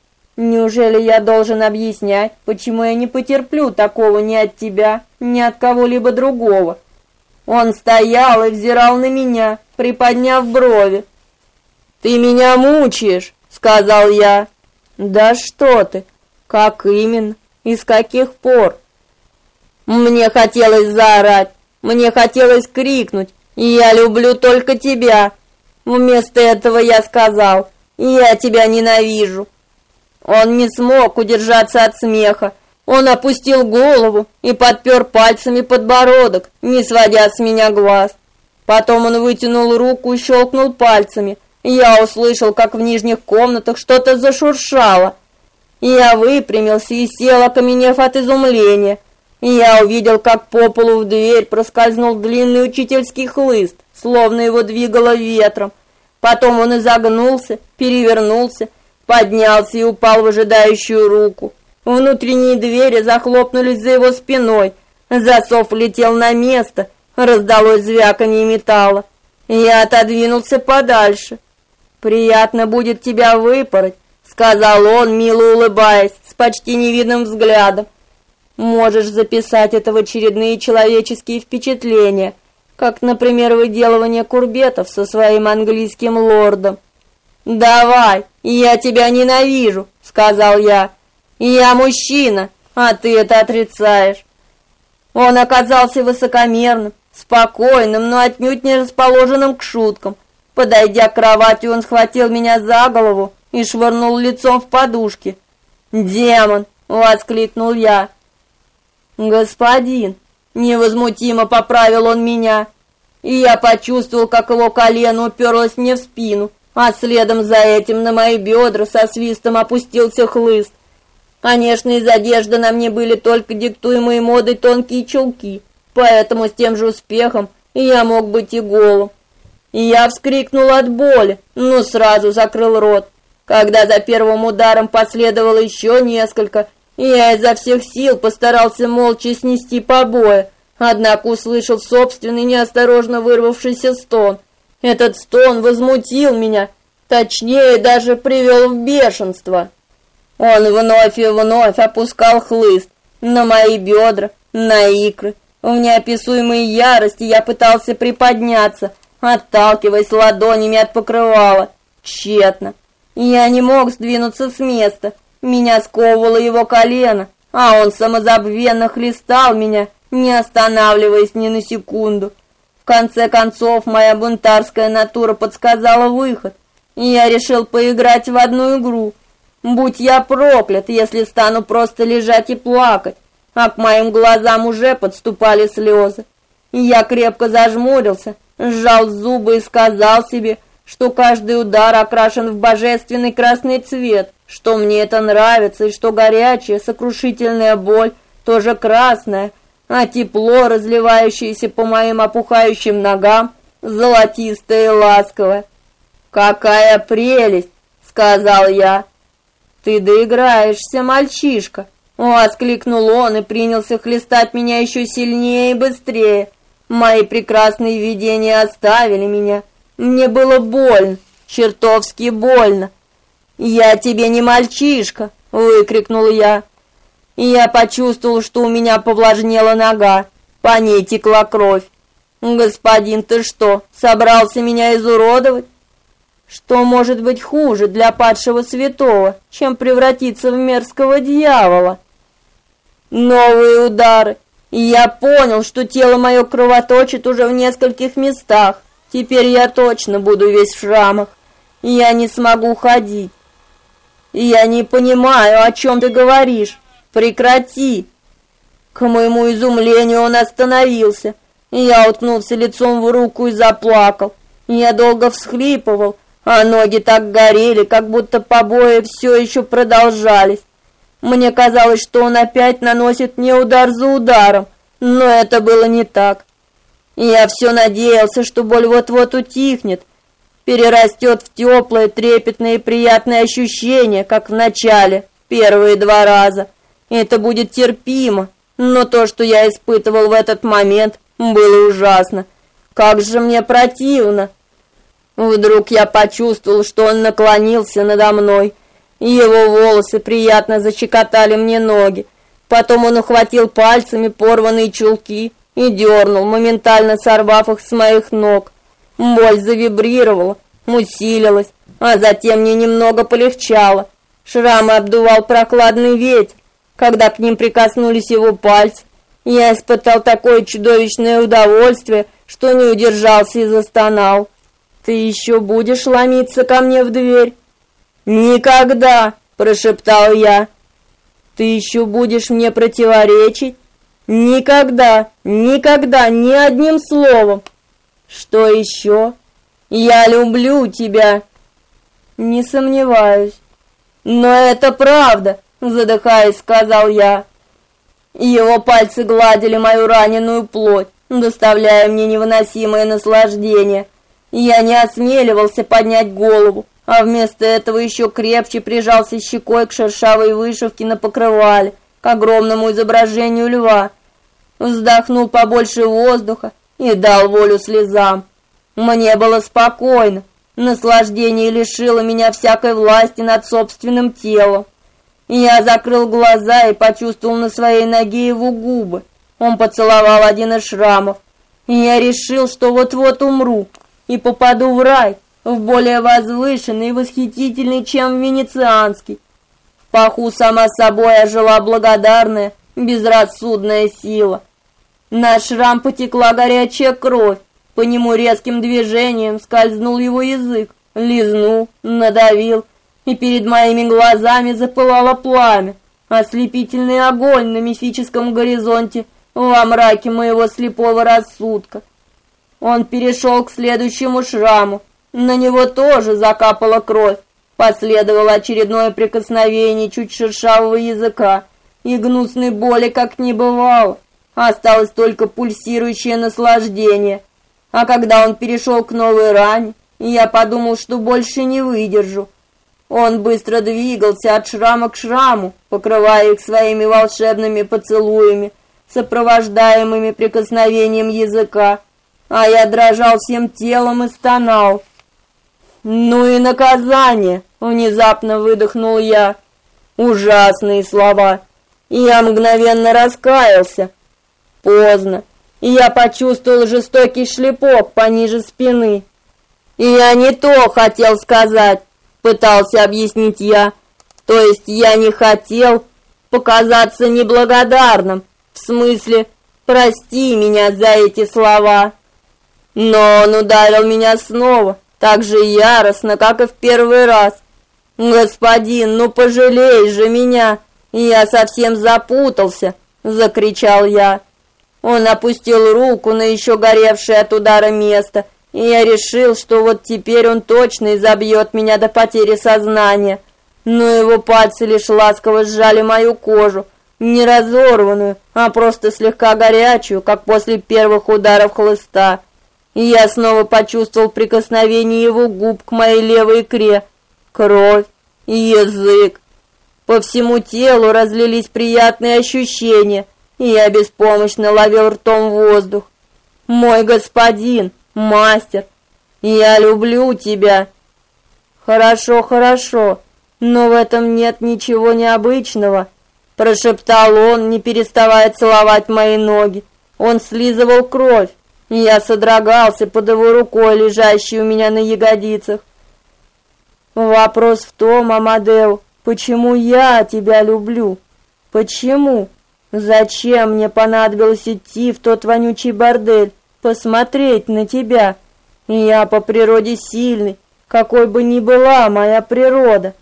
Неужели я должен объяснять, почему я не потерплю такого ни от тебя, ни от кого-либо другого? Он стоял и взирал на меня, приподняв брови. «Ты меня мучаешь», — сказал я. «Да что ты? Как именно? И с каких пор?» Мне хотелось заорать, мне хотелось крикнуть, «Я люблю только тебя!» Вместо этого я сказал, «Я тебя ненавижу!» Он не смог удержаться от смеха, он опустил голову и подпер пальцами подбородок, не сводя с меня глаз. Потом он вытянул руку и щелкнул пальцами. Я услышал, как в нижних комнатах что-то зашуршало. Я выпрямился и сел, окаменев от изумления. Я увидел, как по полу в дверь проскользнул длинный учительский хлыст, словно его двигало ветром. Потом он изогнулся, перевернулся, поднялся и упал в ожидающую руку. Внутренние двери захлопнулись за его спиной. Засов летел на место. Раздалось звяканье металла. Я отодвинулся подальше. «Приятно будет тебя выпороть», — сказал он, мило улыбаясь, с почти невидным взглядом. «Можешь записать это в очередные человеческие впечатления, как, например, выделывание курбетов со своим английским лордом». «Давай, я тебя ненавижу», — сказал я. Я мужчина, а ты это отрицаешь. Он оказался высокомерным, спокойным, но отнюдь не расположенным к шуткам. Подойдя к кровати, он схватил меня за голову и швырнул лицом в подушки. "Демон!" воскликнул я. "Господин!" невозмутимо поправил он меня. И я почувствовал, как его колено уперлось мне в спину, а следом за этим на мои бедра со свистом опустился хлыст. Конечно, из одежды на мне были только диктуемые модой тонкие чулки, поэтому с тем же успехом я мог быть и голым. Я вскрикнул от боли, но сразу закрыл рот. Когда за первым ударом последовало еще несколько, я изо всех сил постарался молча снести побои, однако услышал собственный неосторожно вырвавшийся стон. Этот стон возмутил меня, точнее даже привел в бешенство. Он вновь и вновь опускал хлыст на мои бедра, на икры. В неописуемой ярости я пытался приподняться, отталкиваясь ладонями от покрывала. Тщетно. Я не мог сдвинуться с места. Меня сковывало его колено, а он самозабвенно хлестал меня, не останавливаясь ни на секунду. Конце концов, моя бунтарская натура подсказала выход, и я решил поиграть в одну игру — Будь я проклят, если стану просто лежать и плакать, а к моим глазам уже подступали слезы. Я крепко зажмурился, сжал зубы и сказал себе, что каждый удар окрашен в божественный красный цвет, что мне это нравится и что горячая сокрушительная боль тоже красная, а тепло, разливающееся по моим опухающим ногам, золотистое и ласковое. «Какая прелесть!» — сказал я. «Ты доиграешься, мальчишка!» Воскликнул он и принялся хлестать меня еще сильнее и быстрее. Мои прекрасные видения оставили меня. Мне было больно, чертовски больно. «Я тебе не мальчишка!» — выкрикнул я. И я почувствовал, что у меня повлажнела нога, по ней текла кровь. «Господин, ты что, собрался меня изуродовать?» Что может быть хуже для падшего святого, чем превратиться в мерзкого дьявола? Новые удары, И я понял, что тело мое кровоточит уже в нескольких местах. Теперь я точно буду весь в шрамах, я не смогу ходить. Я не понимаю, о чем ты говоришь. Прекрати. К моему изумлению он остановился, я уткнулся лицом в руку и заплакал. Я долго всхлипывал, а ноги так горели, как будто побои все еще продолжались. Мне казалось, что он опять наносит мне удар за ударом, но это было не так. Я все надеялся, что боль вот-вот утихнет, перерастет в теплое, трепетное и приятное ощущение, как в начале, первые два раза. Это будет терпимо, но то, что я испытывал в этот момент, было ужасно. Как же мне противно. Вдруг я почувствовал, что он наклонился надо мной, его волосы приятно зачекотали мне ноги. Потом он ухватил пальцами порванные чулки и дернул, моментально сорвав их с моих ног. Боль завибрировала, усилилась, а затем мне немного полегчало. Шрамы обдувал прохладный ветер. Когда к ним прикоснулись его пальцы, я испытал такое чудовищное удовольствие, что не удержался и застонал. Ты еще будешь ломиться ко мне в дверь? Никогда, прошептал я. Ты еще будешь мне противоречить? Никогда, никогда, ни одним словом. Что еще? Я люблю тебя. Не сомневаюсь. Но это правда, задыхаясь, сказал я. Его пальцы гладили мою раненую плоть, доставляя мне невыносимое наслаждение. Я не осмеливался поднять голову, а вместо этого еще крепче прижался щекой к шершавой вышивке на покрывале, к огромному изображению льва. Вздохнул побольше воздуха и дал волю слезам. Мне было спокойно. Наслаждение лишило меня всякой власти над собственным телом. Я закрыл глаза и почувствовал на своей ноге его губы. Он поцеловал один из шрамов. Я решил, что вот-вот умру и попаду в рай, в более возвышенный и восхитительный, чем венецианский. В паху сама собой ожила благодарная, безрассудная сила. На шрам потекла горячая кровь, по нему резким движением скользнул его язык, лизнул, надавил, и перед моими глазами запылало пламя, ослепительный огонь на мифическом горизонте во мраке моего слепого рассудка. Он перешел к следующему шраму. На него тоже закапала кровь. Последовало очередное прикосновение чуть шершавого языка, и гнусной боли как не бывало. Осталось только пульсирующее наслаждение. А когда он перешел к новой ране, я подумал, что больше не выдержу. Он быстро двигался от шрама к шраму, покрывая их своими волшебными поцелуями, сопровождаемыми прикосновением языка, а я дрожал всем телом и стонал. «Ну и наказание!» — внезапно выдохнул я. Ужасные слова. И я мгновенно раскаялся. Поздно. И я почувствовал жестокий шлепок пониже спины. И я не то хотел сказать пытался объяснить я. То есть я не хотел показаться неблагодарным, в смысле, прости меня за эти слова. Но он ударил меня снова, так же яростно, как и в первый раз. Господин, ну пожалей же меня, я совсем запутался, закричал я. Он опустил руку на еще горевшее от удара место и я решил, что вот теперь он точно изобьет меня до потери сознания. Но его пальцы лишь ласково сжали мою кожу, не разорванную, а просто слегка горячую, как после первых ударов хлыста. И я снова почувствовал прикосновение его губ к моей левой икре. Кровь и язык. По всему телу разлились приятные ощущения, и я беспомощно ловил ртом воздух. Мой господин, Мастер, я люблю тебя. Хорошо, хорошо, но в этом нет ничего необычного, прошептал он, не переставая целовать мои ноги. Он слизывал кровь, и я содрогался под его рукой, лежащей у меня на ягодицах. Вопрос в том, Амадео, почему я тебя люблю? Почему? Зачем мне понадобилось идти в тот вонючий бордель, посмотреть на тебя? Я по природе сильный, какой бы ни была моя природа.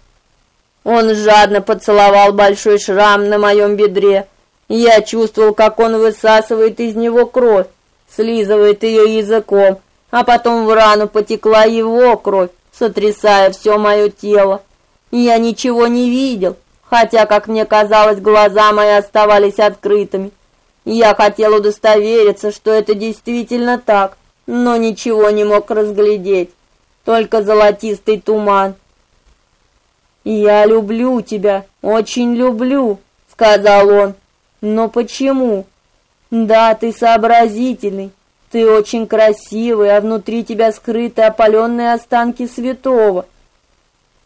Он жадно поцеловал большой шрам на моем бедре. Я чувствовал, как он высасывает из него кровь, слизывает ее языком, а потом в рану потекла его кровь, сотрясая все мое тело. Я ничего не видел, хотя, как мне казалось, глаза мои оставались открытыми. Я хотел удостовериться, что это действительно так, но ничего не мог разглядеть, только золотистый туман. «Я люблю тебя, очень люблю», — сказал он. «Но почему?» «Да, ты сообразительный, ты очень красивый, а внутри тебя скрыты опаленные останки святого».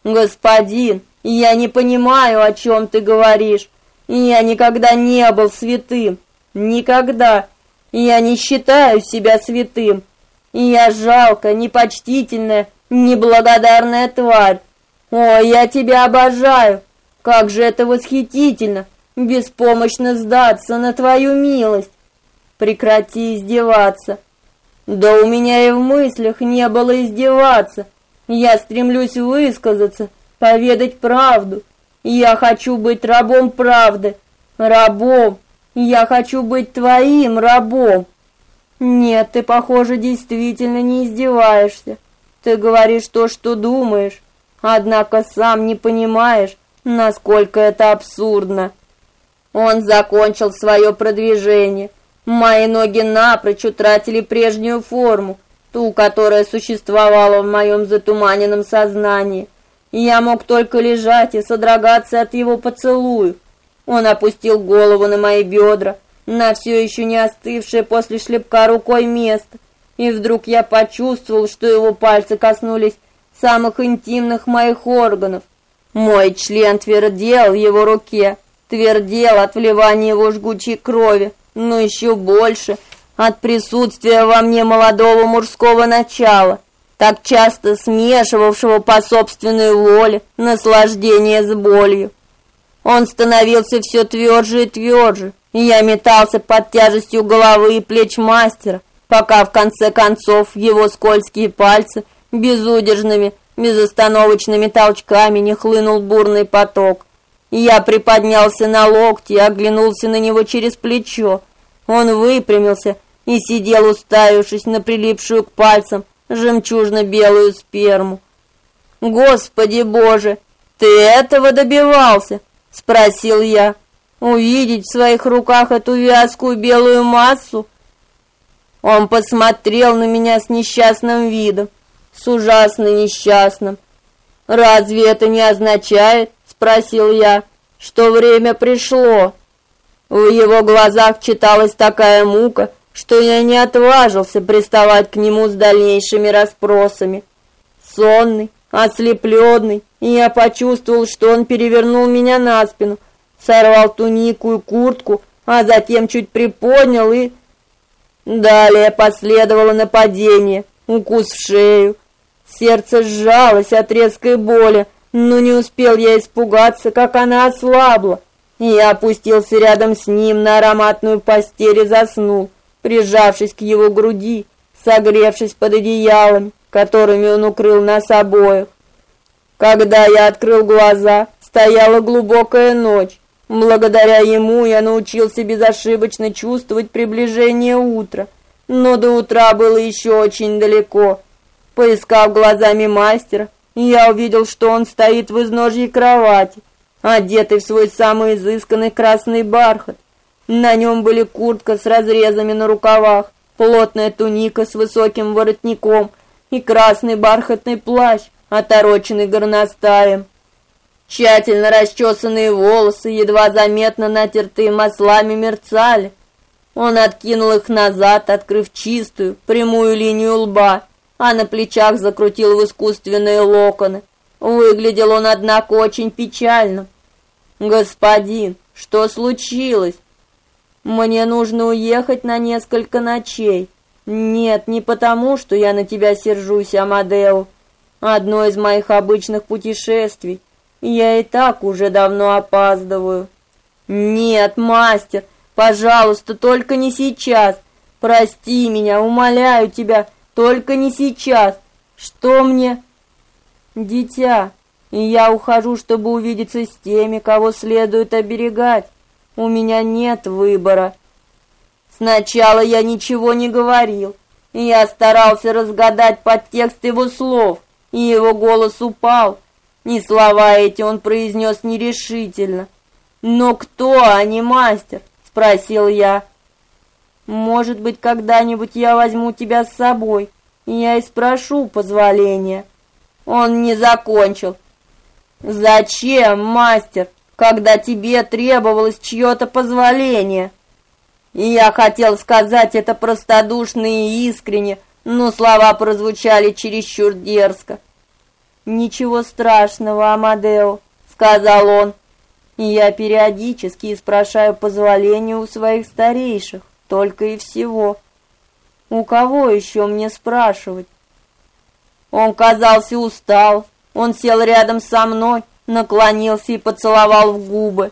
«Господин, я не понимаю, о чем ты говоришь. Я никогда не был святым. Никогда. Я не считаю себя святым. Я жалкая, непочтительная, неблагодарная тварь. Ой, я тебя обожаю. Как же это восхитительно, беспомощно сдаться на твою милость. Прекрати издеваться. Да у меня и в мыслях не было издеваться. Я стремлюсь высказаться, поведать правду. Я хочу быть рабом правды, рабом. Я хочу быть твоим рабом. Нет, ты, похоже, действительно не издеваешься. Ты говоришь то, что думаешь, однако сам не понимаешь, насколько это абсурдно. Он закончил свое продвижение. Мои ноги напрочь утратили прежнюю форму, ту, которая существовала в моем затуманенном сознании. Я мог только лежать и содрогаться от его поцелуев. Он опустил голову на мои бедра, на все еще не остывшее после шлепка рукой место, и вдруг я почувствовал, что его пальцы коснулись самых интимных моих органов. Мой член твердел в его руке, твердел от вливания его жгучей крови, но еще больше от присутствия во мне молодого мужского начала, так часто смешивавшего по собственной воле наслаждение с болью. Он становился все тверже и тверже, я метался под тяжестью головы и плеч мастера, пока в конце концов его скользкие пальцы безудержными, безостановочными толчками не хлынул бурный поток. Я приподнялся на локти и оглянулся на него через плечо. Он выпрямился и сидел, уставившись на прилипшую к пальцам жемчужно-белую сперму. «Господи Боже, ты этого добивался?» — спросил я. «Увидеть в своих руках эту вязкую белую массу?» Он посмотрел на меня с несчастным видом, с ужасно несчастным. «Разве это не означает, — спросил я, — что время пришло?» В его глазах читалась такая мука, что я не отважился приставать к нему с дальнейшими расспросами. Сонный, ослепленный, я почувствовал, что он перевернул меня на спину, сорвал тунику и куртку, а затем чуть приподнял и... Далее последовало нападение, укус в шею. Сердце сжалось от резкой боли, но не успел я испугаться, как она ослабла. Я опустился рядом с ним на ароматную постель и заснул прижавшись к его груди, согревшись под одеялами, которыми он укрыл нас обоих. Когда я открыл глаза, стояла глубокая ночь. Благодаря ему я научился безошибочно чувствовать приближение утра, но до утра было еще очень далеко. Поискав глазами мастера, я увидел, что он стоит в изножье кровати, одетый в свой самый изысканный красный бархат, на нем были куртка с разрезами на рукавах, плотная туника с высоким воротником и красный бархатный плащ, отороченный горностаем. Тщательно расчесанные волосы, едва заметно натертые маслами, мерцали. Он откинул их назад, открыв чистую, прямую линию лба, а на плечах закрутил в искусственные локоны. Выглядел он, однако, очень печально. «Господин, что случилось?» Мне нужно уехать на несколько ночей. Нет, не потому, что я на тебя сержусь, Амадео. Одно из моих обычных путешествий. Я и так уже давно опаздываю. Нет, мастер, Пожалуйста, только не сейчас. Прости меня, умоляю тебя, только не сейчас. Что мне? Дитя, я ухожу, чтобы увидеться с теми, кого следует оберегать. У меня нет выбора. Сначала я ничего не говорил. Я старался разгадать подтекст его слов, и его голос упал. И слова эти он произнес нерешительно. «Но кто, а не мастер?» — спросил я. «Может быть, когда-нибудь я возьму тебя с собой, и я и спрошу позволения». Он не закончил. «Зачем, мастер, когда тебе требовалось чье-то позволение?» И я хотел сказать это простодушно и искренне, но слова прозвучали чересчур дерзко. «Ничего страшного, Амадео», — сказал он. «И я периодически спрашиваю позволения у своих старейших, только и всего. У кого еще мне спрашивать?» Он казался устал. Он сел рядом со мной, наклонился и поцеловал в губы.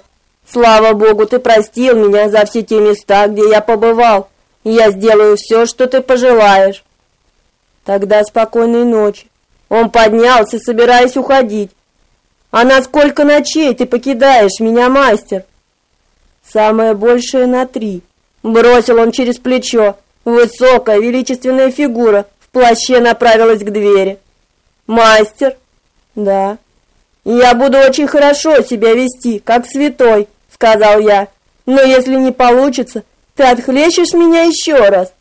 Слава богу, ты простил меня за все те места, где я побывал. Я сделаю все, что ты пожелаешь. Тогда спокойной ночи. Он поднялся, собираясь уходить. А на сколько ночей ты покидаешь меня, мастер? Самое большее на три. Бросил он через плечо. Высокая, величественная фигура в плаще направилась к двери. Мастер? Да. Я буду очень хорошо себя вести, как святой сказал я. Но если не получится, ты отхлещешь меня еще раз.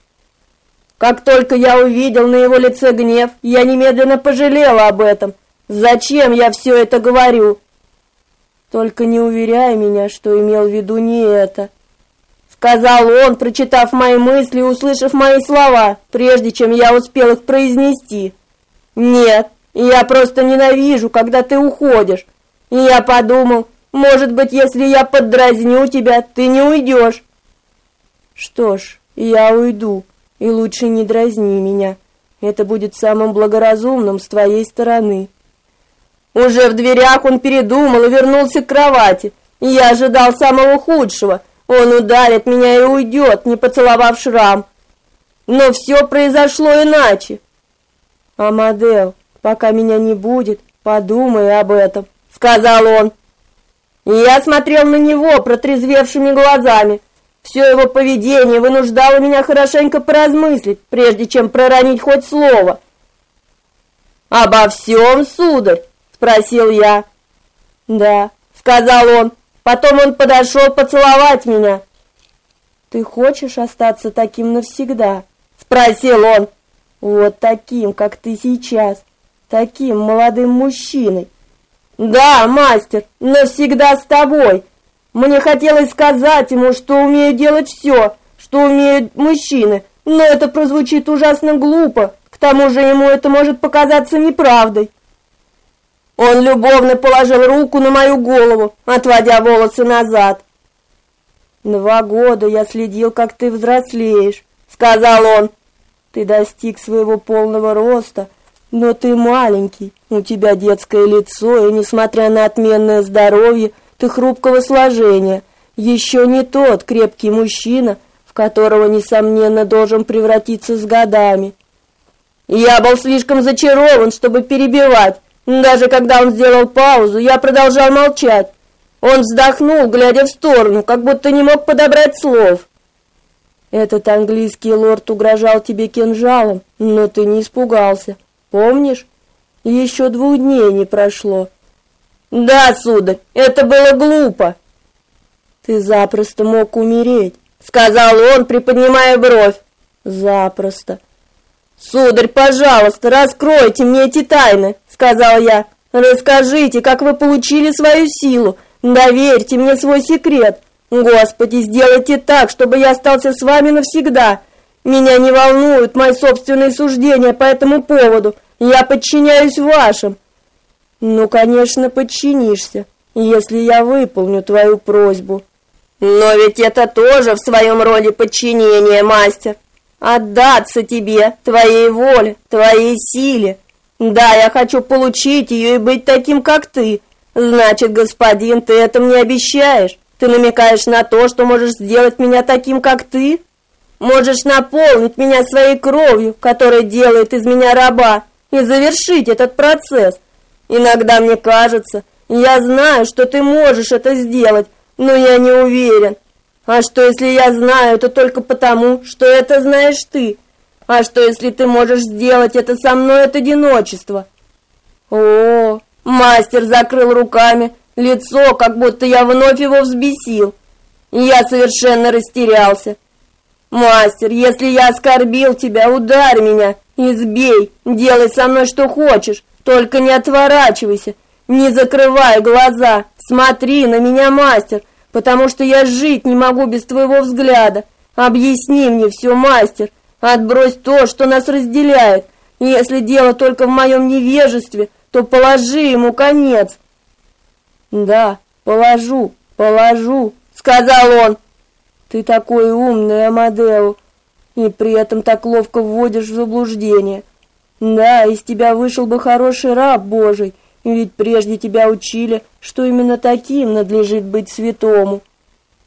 Как только я увидел на его лице гнев, я немедленно пожалела об этом. Зачем я все это говорю? Только не уверяй меня, что имел в виду не это. Сказал он, прочитав мои мысли и услышав мои слова, прежде чем я успел их произнести. Нет, я просто ненавижу, когда ты уходишь. И я подумал, может быть, если я поддразню тебя, ты не уйдешь. Что ж, я уйду, и лучше не дразни меня. Это будет самым благоразумным с твоей стороны. Уже в дверях он передумал и вернулся к кровати. Я ожидал самого худшего. Он ударит меня и уйдет, не поцеловав шрам. Но все произошло иначе. Амадео, пока меня не будет, подумай об этом, сказал он. Я смотрел на него протрезвевшими глазами. Все его поведение вынуждало меня хорошенько поразмыслить, прежде чем проронить хоть слово. «Обо всем, сударь?» — спросил я. «Да», — сказал он. Потом он подошел поцеловать меня. «Ты хочешь остаться таким навсегда?» — спросил он. «Вот таким, как ты сейчас, таким молодым мужчиной». Да, мастер, навсегда с тобой. Мне хотелось сказать ему, что умею делать все, что умеют мужчины, но это прозвучит ужасно глупо. К тому же ему это может показаться неправдой. Он любовно положил руку на мою голову, отводя волосы назад. Два года я следил, как ты взрослеешь, сказал он. Ты достиг своего полного роста, но ты маленький, у тебя детское лицо, и несмотря на отменное здоровье, ты хрупкого сложения, еще не тот крепкий мужчина, в которого несомненно должен превратиться с годами. Я был слишком зачарован, чтобы перебивать. Даже когда он сделал паузу, я продолжал молчать. Он вздохнул, глядя в сторону, как будто не мог подобрать слов. Этот английский лорд угрожал тебе кинжалом, но ты не испугался. Помнишь? Еще двух дней не прошло. Да, сударь, это было глупо. Ты запросто мог умереть, сказал он, приподнимая бровь. Запросто. Сударь, пожалуйста, раскройте мне эти тайны, сказал я. Расскажите, как вы получили свою силу. Доверьте мне свой секрет. Господи, сделайте так, чтобы я остался с вами навсегда. Меня не волнуют мои собственные суждения по этому поводу. Я подчиняюсь вашим. Ну, конечно, подчинишься, если я выполню твою просьбу. Но ведь это тоже в своем роде подчинение, мастер. Отдаться тебе, твоей воле, твоей силе. Да, я хочу получить ее и быть таким, как ты. Значит, господин, ты это мне обещаешь? Ты намекаешь на то, что можешь сделать меня таким, как ты? Можешь наполнить меня своей кровью, которая делает из меня раба, и завершить этот процесс. Иногда мне кажется, я знаю, что ты можешь это сделать, но я не уверен. А что, если я знаю это только потому, что это знаешь ты? А что, если ты можешь сделать это со мной от одиночества? О, мастер закрыл руками лицо, как будто я вновь его взбесил. Я совершенно растерялся. Мастер, если я оскорбил тебя, ударь меня, избей, делай со мной что хочешь, только не отворачивайся, не закрывай глаза, смотри на меня, мастер, потому что я жить не могу без твоего взгляда. Объясни мне все, мастер, отбрось то, что нас разделяет. Если дело только в моем невежестве, то положи ему конец. Да, положу, положу, сказал он. Ты такой умный, Амадео, и при этом так ловко вводишь в заблуждение. Да, из тебя вышел бы хороший раб Божий, ведь прежде тебя учили, что именно таким надлежит быть святому.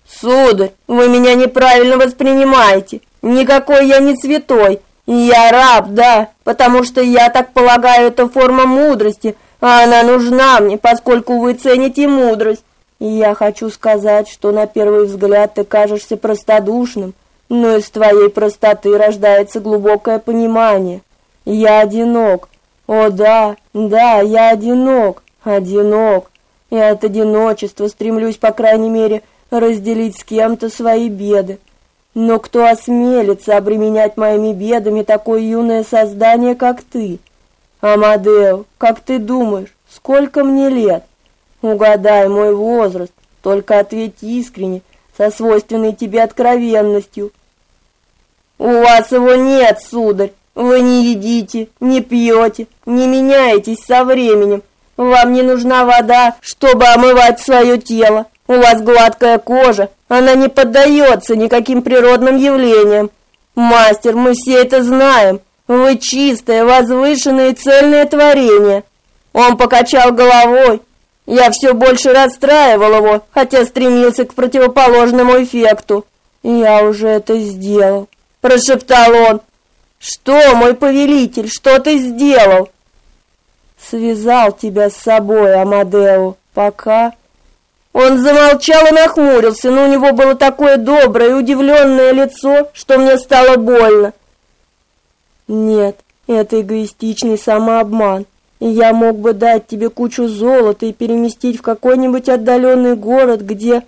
Сударь, вы меня неправильно воспринимаете. Никакой я не святой. Я раб, да, потому что я так полагаю, это форма мудрости, а она нужна мне, поскольку вы цените мудрость. И я хочу сказать, что на первый взгляд ты кажешься простодушным, но из твоей простоты рождается глубокое понимание. Я одинок. О да, да, я одинок, одинок. И от одиночества стремлюсь, по крайней мере, разделить с кем-то свои беды. Но кто осмелится обременять моими бедами такое юное создание, как ты? Амадео, как ты думаешь, сколько мне лет? Угадай мой возраст, только ответь искренне, со свойственной тебе откровенностью. У вас его нет, сударь. Вы не едите, не пьете, не меняетесь со временем. Вам не нужна вода, чтобы омывать свое тело. У вас гладкая кожа, она не поддается никаким природным явлениям. Мастер, мы все это знаем. Вы чистое, возвышенное и цельное творение. Он покачал головой, я все больше расстраивал его, хотя стремился к противоположному эффекту. Я уже это сделал, прошептал он. Что, мой повелитель, что ты сделал? Связал тебя с собой, Амадео, пока он замолчал и нахмурился, но у него было такое доброе и удивленное лицо, что мне стало больно. Нет, это эгоистичный самообман и я мог бы дать тебе кучу золота и переместить в какой-нибудь отдаленный город, где...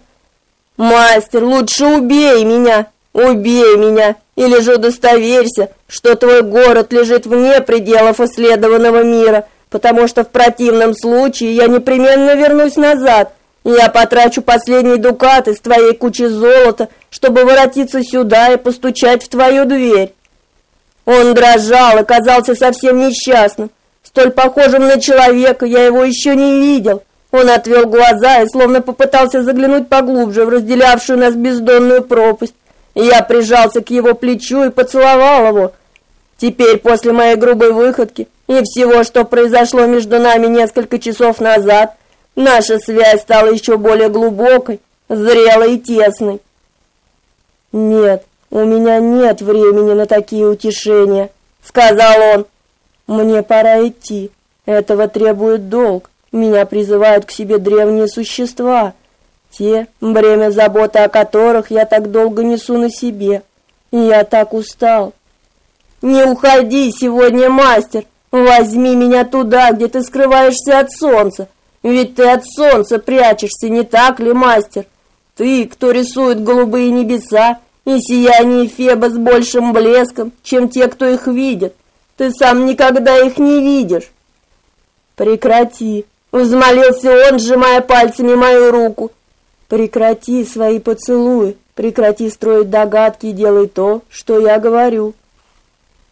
Мастер, лучше убей меня, убей меня, или же удостоверься, что твой город лежит вне пределов исследованного мира, потому что в противном случае я непременно вернусь назад, я потрачу последний дукат из твоей кучи золота, чтобы воротиться сюда и постучать в твою дверь. Он дрожал и казался совсем несчастным, столь похожим на человека, я его еще не видел. Он отвел глаза и словно попытался заглянуть поглубже в разделявшую нас бездонную пропасть. Я прижался к его плечу и поцеловал его. Теперь, после моей грубой выходки и всего, что произошло между нами несколько часов назад, наша связь стала еще более глубокой, зрелой и тесной. Нет, у меня нет времени на такие утешения, сказал он. Мне пора идти. Этого требует долг. Меня призывают к себе древние существа, те, бремя заботы о которых я так долго несу на себе. И я так устал. Не уходи сегодня, мастер. Возьми меня туда, где ты скрываешься от солнца. Ведь ты от солнца прячешься, не так ли, мастер? Ты, кто рисует голубые небеса и сияние Феба с большим блеском, чем те, кто их видит. Ты сам никогда их не видишь. Прекрати, взмолился он, сжимая пальцами мою руку. Прекрати свои поцелуи, прекрати строить догадки и делай то, что я говорю.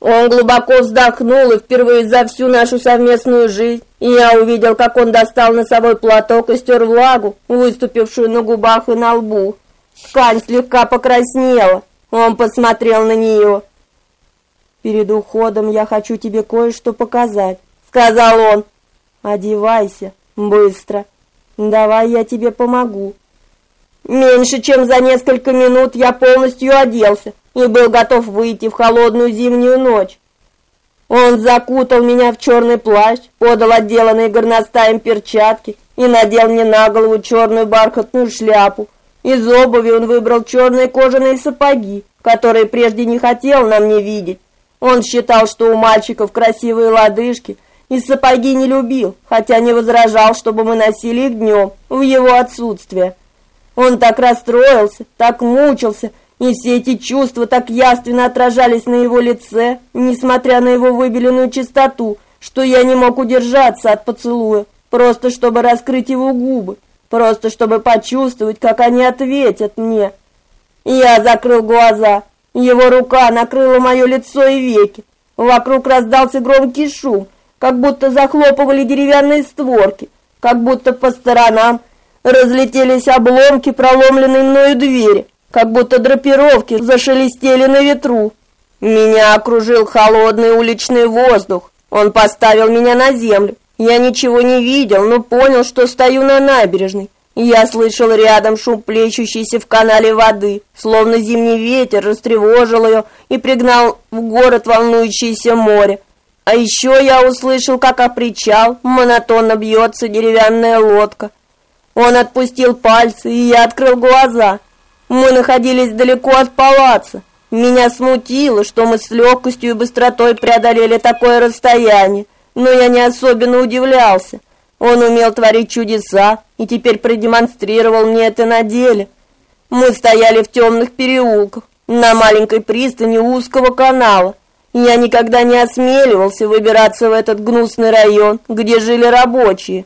Он глубоко вздохнул, и впервые за всю нашу совместную жизнь я увидел, как он достал носовой платок и стер влагу, выступившую на губах и на лбу. Ткань слегка покраснела. Он посмотрел на нее. Перед уходом я хочу тебе кое-что показать, сказал он. Одевайся быстро. Давай я тебе помогу. Меньше чем за несколько минут я полностью оделся и был готов выйти в холодную зимнюю ночь. Он закутал меня в черный плащ, подал отделанные горностаем перчатки и надел мне на голову черную бархатную шляпу. Из обуви он выбрал черные кожаные сапоги, которые прежде не хотел на мне видеть. Он считал, что у мальчиков красивые лодыжки, и сапоги не любил, хотя не возражал, чтобы мы носили их днем, в его отсутствие. Он так расстроился, так мучился, и все эти чувства так яственно отражались на его лице, несмотря на его выбеленную чистоту, что я не мог удержаться от поцелуя, просто чтобы раскрыть его губы, просто чтобы почувствовать, как они ответят мне. Я закрыл глаза. Его рука накрыла мое лицо и веки. Вокруг раздался громкий шум, как будто захлопывали деревянные створки, как будто по сторонам разлетелись обломки проломленной мною двери как будто драпировки зашелестели на ветру. Меня окружил холодный уличный воздух. Он поставил меня на землю. Я ничего не видел, но понял, что стою на набережной. Я слышал рядом шум плещущейся в канале воды, словно зимний ветер растревожил ее и пригнал в город волнующееся море. А еще я услышал, как о причал монотонно бьется деревянная лодка. Он отпустил пальцы, и я открыл глаза. Мы находились далеко от палаца. Меня смутило, что мы с легкостью и быстротой преодолели такое расстояние, но я не особенно удивлялся. Он умел творить чудеса и теперь продемонстрировал мне это на деле. Мы стояли в темных переулках, на маленькой пристани узкого канала. Я никогда не осмеливался выбираться в этот гнусный район, где жили рабочие.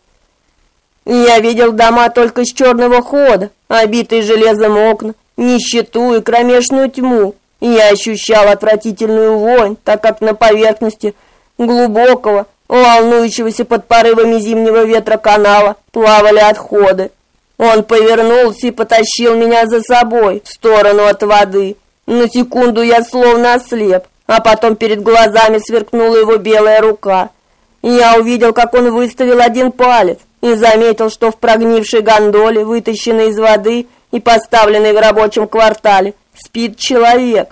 Я видел дома только с черного хода, обитые железом окна, нищету и кромешную тьму. Я ощущал отвратительную вонь, так как на поверхности глубокого, волнующегося под порывами зимнего ветра канала плавали отходы. Он повернулся и потащил меня за собой в сторону от воды. На секунду я словно ослеп, а потом перед глазами сверкнула его белая рука. Я увидел, как он выставил один палец, и заметил, что в прогнившей гондоле, вытащенной из воды и поставленной в рабочем квартале, спит человек.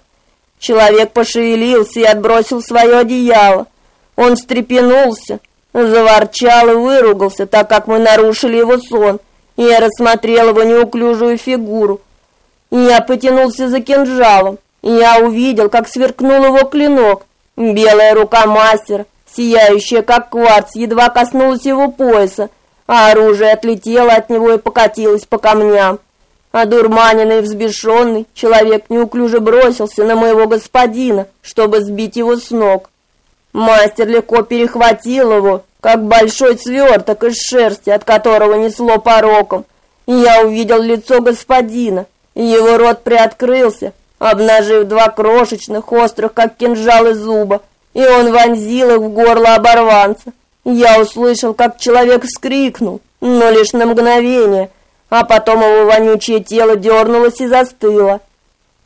Человек пошевелился и отбросил свое одеяло. Он встрепенулся, заворчал и выругался, так как мы нарушили его сон. И я рассмотрел его неуклюжую фигуру. И я потянулся за кинжалом. И я увидел, как сверкнул его клинок. Белая рука мастера, сияющая как кварц, едва коснулась его пояса а оружие отлетело от него и покатилось по камням. Одурманенный и взбешенный, человек неуклюже бросился на моего господина, чтобы сбить его с ног. Мастер легко перехватил его, как большой сверток из шерсти, от которого несло пороком. Я увидел лицо господина, и его рот приоткрылся, обнажив два крошечных, острых, как кинжалы зуба, и он вонзил их в горло оборванца. Я услышал, как человек вскрикнул, но лишь на мгновение, а потом его вонючее тело дернулось и застыло.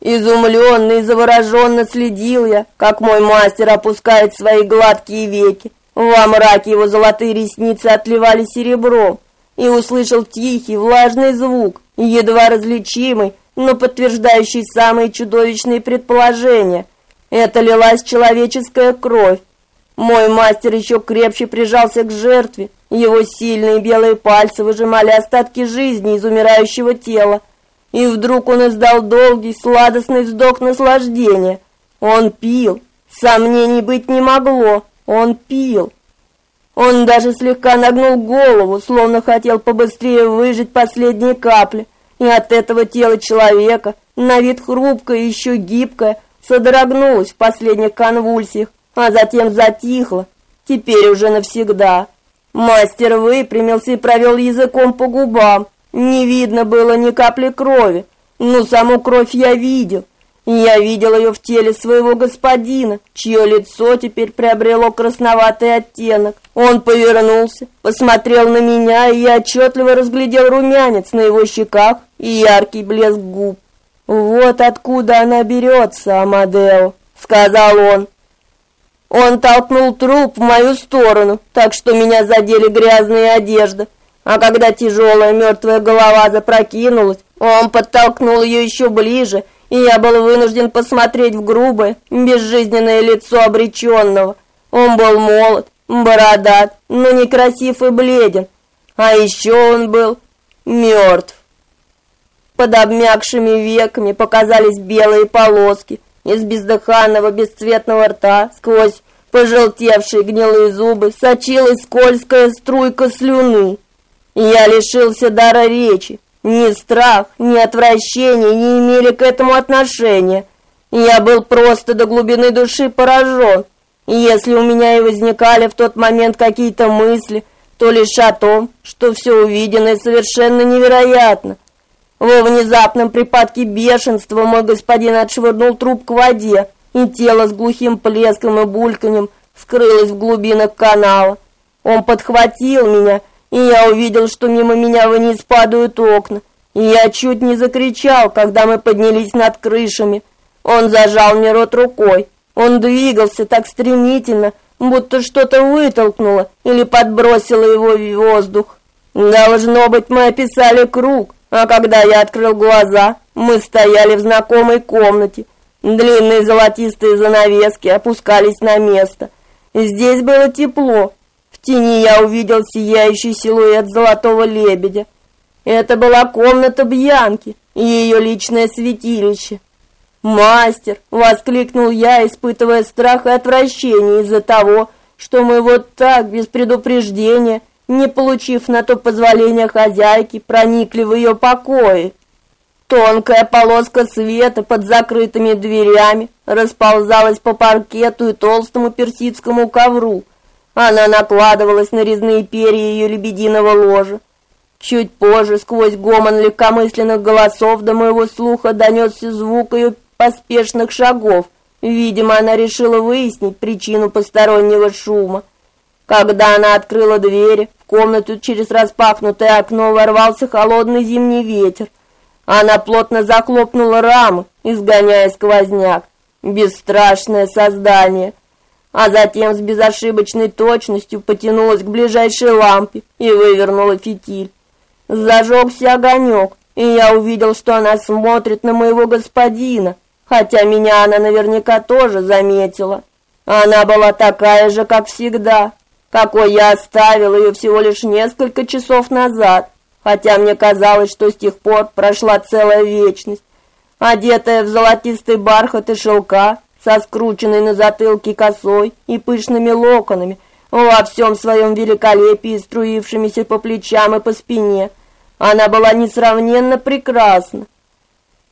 Изумленно и завороженно следил я, как мой мастер опускает свои гладкие веки. Во мраке его золотые ресницы отливали серебром, и услышал тихий, влажный звук, едва различимый, но подтверждающий самые чудовищные предположения. Это лилась человеческая кровь, мой мастер еще крепче прижался к жертве. Его сильные белые пальцы выжимали остатки жизни из умирающего тела. И вдруг он издал долгий, сладостный вздох наслаждения. Он пил. Сомнений быть не могло. Он пил. Он даже слегка нагнул голову, словно хотел побыстрее выжать последние капли. И от этого тело человека, на вид хрупкое и еще гибкое, содрогнулось в последних конвульсиях а затем затихло, теперь уже навсегда. Мастер выпрямился и провел языком по губам. Не видно было ни капли крови, но саму кровь я видел. Я видел ее в теле своего господина, чье лицо теперь приобрело красноватый оттенок. Он повернулся, посмотрел на меня, и я отчетливо разглядел румянец на его щеках и яркий блеск губ. «Вот откуда она берется, Амадео», — сказал он. Он толкнул труп в мою сторону, так что меня задели грязные одежды. А когда тяжелая мертвая голова запрокинулась, он подтолкнул ее еще ближе, и я был вынужден посмотреть в грубое, безжизненное лицо обреченного. Он был молод, бородат, но некрасив и бледен. А еще он был мертв. Под обмякшими веками показались белые полоски. Из бездыханного бесцветного рта сквозь пожелтевшие гнилые зубы сочилась скользкая струйка слюны. Я лишился дара речи. Ни страх, ни отвращение не имели к этому отношения. Я был просто до глубины души поражен. Если у меня и возникали в тот момент какие-то мысли, то лишь о том, что все увиденное совершенно невероятно. Во внезапном припадке бешенства мой господин отшвырнул труп к воде, и тело с глухим плеском и бульканьем скрылось в глубинах канала. Он подхватил меня и я увидел, что мимо меня вниз падают окна. И я чуть не закричал, когда мы поднялись над крышами. Он зажал мне рот рукой. Он двигался так стремительно, будто что-то вытолкнуло или подбросило его в воздух. Должно быть, мы описали круг, а когда я открыл глаза, мы стояли в знакомой комнате. Длинные золотистые занавески опускались на место. Здесь было тепло, в тени я увидел сияющий силуэт золотого лебедя. Это была комната Бьянки и ее личное святилище. «Мастер!» — воскликнул я, испытывая страх и отвращение из-за того, что мы вот так, без предупреждения, не получив на то позволения хозяйки, проникли в ее покои. Тонкая полоска света под закрытыми дверями расползалась по паркету и толстому персидскому ковру, она накладывалась на резные перья ее лебединого ложа. Чуть позже, сквозь гомон легкомысленных голосов до моего слуха донесся звук ее поспешных шагов. Видимо, она решила выяснить причину постороннего шума. Когда она открыла двери, в комнату через распахнутое окно ворвался холодный зимний ветер. Она плотно захлопнула рамы, изгоняя сквозняк. Бесстрашное создание а затем с безошибочной точностью потянулась к ближайшей лампе и вывернула фитиль. Зажегся огонек, и я увидел, что она смотрит на моего господина, хотя меня она наверняка тоже заметила. Она была такая же, как всегда, какой я оставил ее всего лишь несколько часов назад, хотя мне казалось, что с тех пор прошла целая вечность. Одетая в золотистый бархат и шелка, со скрученной на затылке косой и пышными локонами, во всем своем великолепии, струившимися по плечам и по спине. Она была несравненно прекрасна.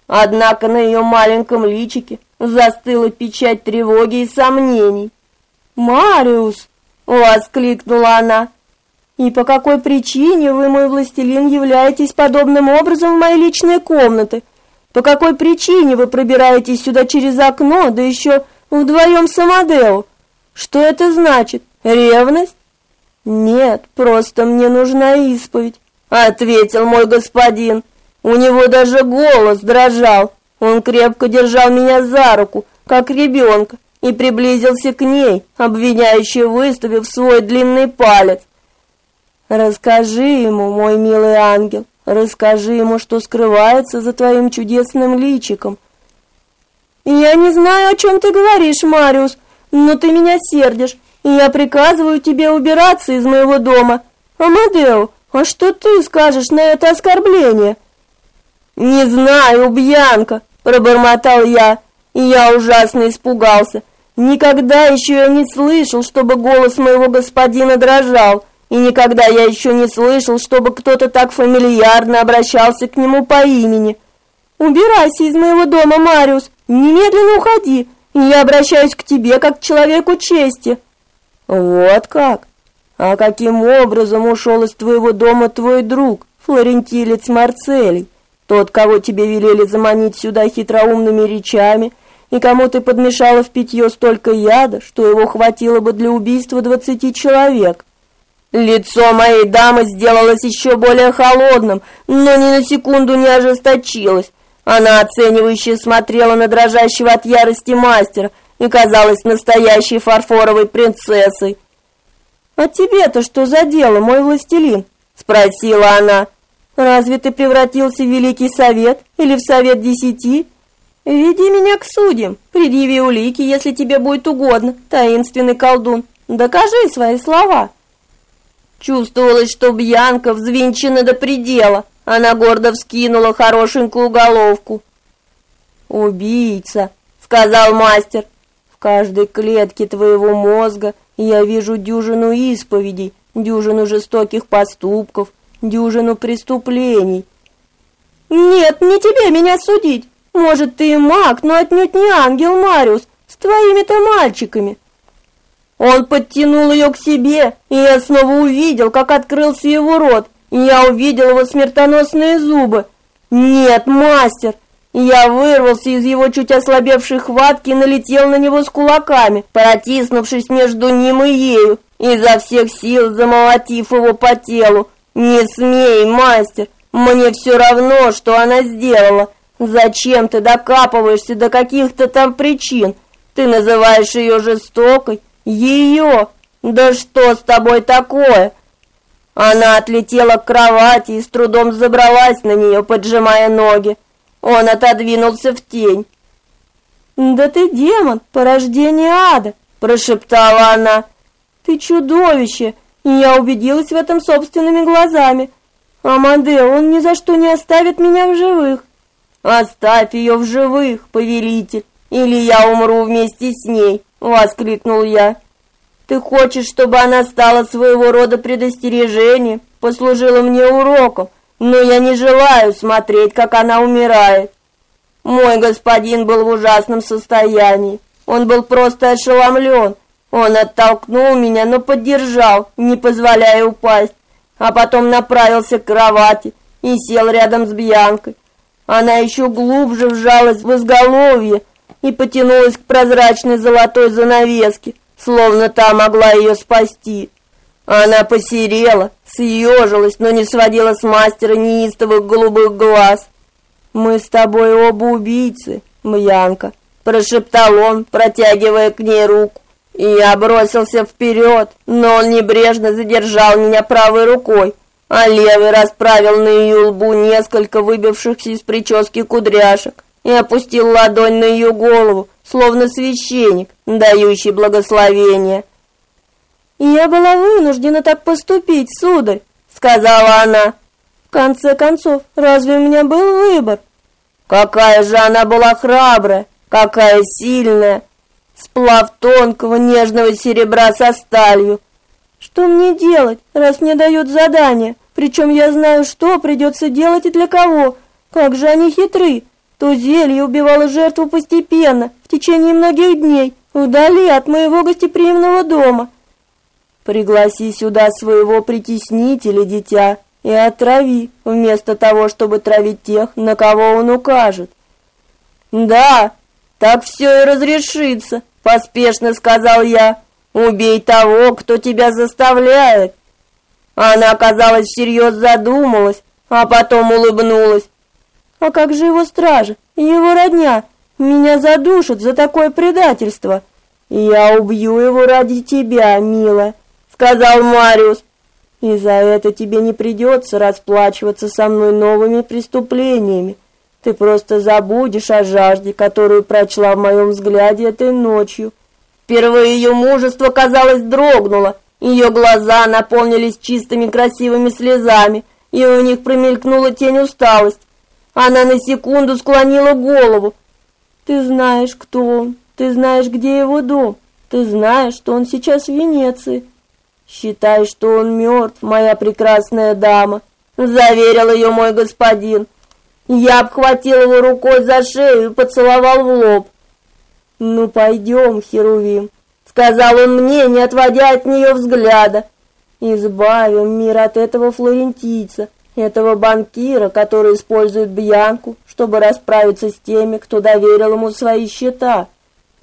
Однако на ее маленьком личике застыла печать тревоги и сомнений. «Мариус!» — воскликнула она. «И по какой причине вы, мой властелин, являетесь подобным образом в моей личной комнате?» По какой причине вы пробираетесь сюда через окно, да еще вдвоем с Амадео? Что это значит? Ревность? Нет, просто мне нужна исповедь, ответил мой господин. У него даже голос дрожал. Он крепко держал меня за руку, как ребенка, и приблизился к ней, обвиняюще выставив свой длинный палец. Расскажи ему, мой милый ангел, Расскажи ему, что скрывается за твоим чудесным личиком. Я не знаю, о чем ты говоришь, Мариус, но ты меня сердишь, и я приказываю тебе убираться из моего дома. Амадео, а что ты скажешь на это оскорбление? Не знаю, Бьянка, пробормотал я, и я ужасно испугался. Никогда еще я не слышал, чтобы голос моего господина дрожал. И никогда я еще не слышал, чтобы кто-то так фамильярно обращался к нему по имени. Убирайся из моего дома, Мариус, немедленно уходи, я обращаюсь к тебе как к человеку чести. Вот как? А каким образом ушел из твоего дома твой друг, флорентилец Марцелий, тот, кого тебе велели заманить сюда хитроумными речами, и кому ты подмешала в питье столько яда, что его хватило бы для убийства двадцати человек? Лицо моей дамы сделалось еще более холодным, но ни на секунду не ожесточилось. Она оценивающе смотрела на дрожащего от ярости мастера и казалась настоящей фарфоровой принцессой. «А тебе-то что за дело, мой властелин?» спросила она. Разве ты превратился в Великий Совет или в Совет Десяти? Веди меня к судьям, предъяви улики, если тебе будет угодно, таинственный колдун. Докажи свои слова. Чувствовалось, что Бьянка взвинчена до предела. Она гордо вскинула хорошенькую головку. «Убийца», — сказал мастер. «В каждой клетке твоего мозга я вижу дюжину исповедей, дюжину жестоких поступков, дюжину преступлений. Нет, не тебе меня судить. Может, ты и маг, но отнюдь не ангел Мариус с твоими-то мальчиками. Он подтянул ее к себе, и я снова увидел, как открылся его рот. И я увидел его смертоносные зубы. Нет, мастер, я вырвался из его чуть ослабевшей хватки и налетел на него с кулаками, протиснувшись между ним и ею, изо всех сил замолотив его по телу. «Не смей, мастер, мне все равно, что она сделала. Зачем ты докапываешься до каких-то там причин? Ты называешь ее жестокой? Ее? Да что с тобой такое?» Она отлетела к кровати и с трудом забралась на нее, поджимая ноги. Он отодвинулся в тень. «Да ты демон, порождение ада!» – прошептала она. «Ты чудовище! и я убедилась в этом собственными глазами. Амадео, он ни за что не оставит меня в живых. Оставь ее в живых, повелитель, или я умру вместе с ней, воскликнул я. Ты хочешь, чтобы она стала своего рода предостережением, послужила мне уроком, но я не желаю смотреть, как она умирает. Мой господин был в ужасном состоянии. Он был просто ошеломлен он оттолкнул меня, но поддержал, не позволяя упасть, а потом направился к кровати и сел рядом с Бьянкой. Она еще глубже вжалась в изголовье и потянулась к прозрачной золотой занавеске, словно та могла ее спасти. Она посерела, съежилась, но не сводила с мастера неистовых голубых глаз. «Мы с тобой оба убийцы, Мьянка», — прошептал он, протягивая к ней руку. И я бросился вперед, но он небрежно задержал меня правой рукой, а левый расправил на ее лбу несколько выбившихся из прически кудряшек и опустил ладонь на ее голову, словно священник, дающий благословение. «Я была вынуждена так поступить, сударь», — сказала она. «В конце концов, разве у меня был выбор?» «Какая же она была храбрая, какая сильная!» сплав тонкого нежного серебра со сталью. Что мне делать, раз мне дают задание? Причем я знаю, что придется делать и для кого. Как же они хитры. То зелье убивало жертву постепенно, в течение многих дней, вдали от моего гостеприимного дома. Пригласи сюда своего притеснителя, дитя, и отрави, вместо того, чтобы травить тех, на кого он укажет. Да, так все и разрешится, поспешно сказал я. Убей того, кто тебя заставляет. Она, казалось, всерьез задумалась, а потом улыбнулась. А как же его стражи, его родня? Меня задушат за такое предательство. Я убью его ради тебя, милая, сказал Мариус. И за это тебе не придется расплачиваться со мной новыми преступлениями. Ты просто забудешь о жажде, которую прочла в моем взгляде этой ночью. Впервые ее мужество, казалось, дрогнуло. Ее глаза наполнились чистыми красивыми слезами, и у них промелькнула тень усталости. Она на секунду склонила голову. Ты знаешь, кто он. Ты знаешь, где его дом. Ты знаешь, что он сейчас в Венеции. Считай, что он мертв, моя прекрасная дама, заверил ее мой господин. Я обхватил его рукой за шею и поцеловал в лоб. «Ну, пойдем, Херувим», — сказал он мне, не отводя от нее взгляда. «Избавим мир от этого флорентийца, этого банкира, который использует Бьянку, чтобы расправиться с теми, кто доверил ему свои счета».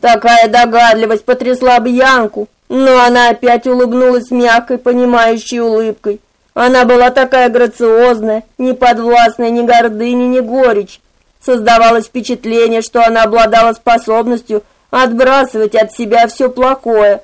Такая догадливость потрясла Бьянку, но она опять улыбнулась мягкой, понимающей улыбкой. Она была такая грациозная, не подвластная ни гордыне, ни горечь. Создавалось впечатление, что она обладала способностью отбрасывать от себя все плохое.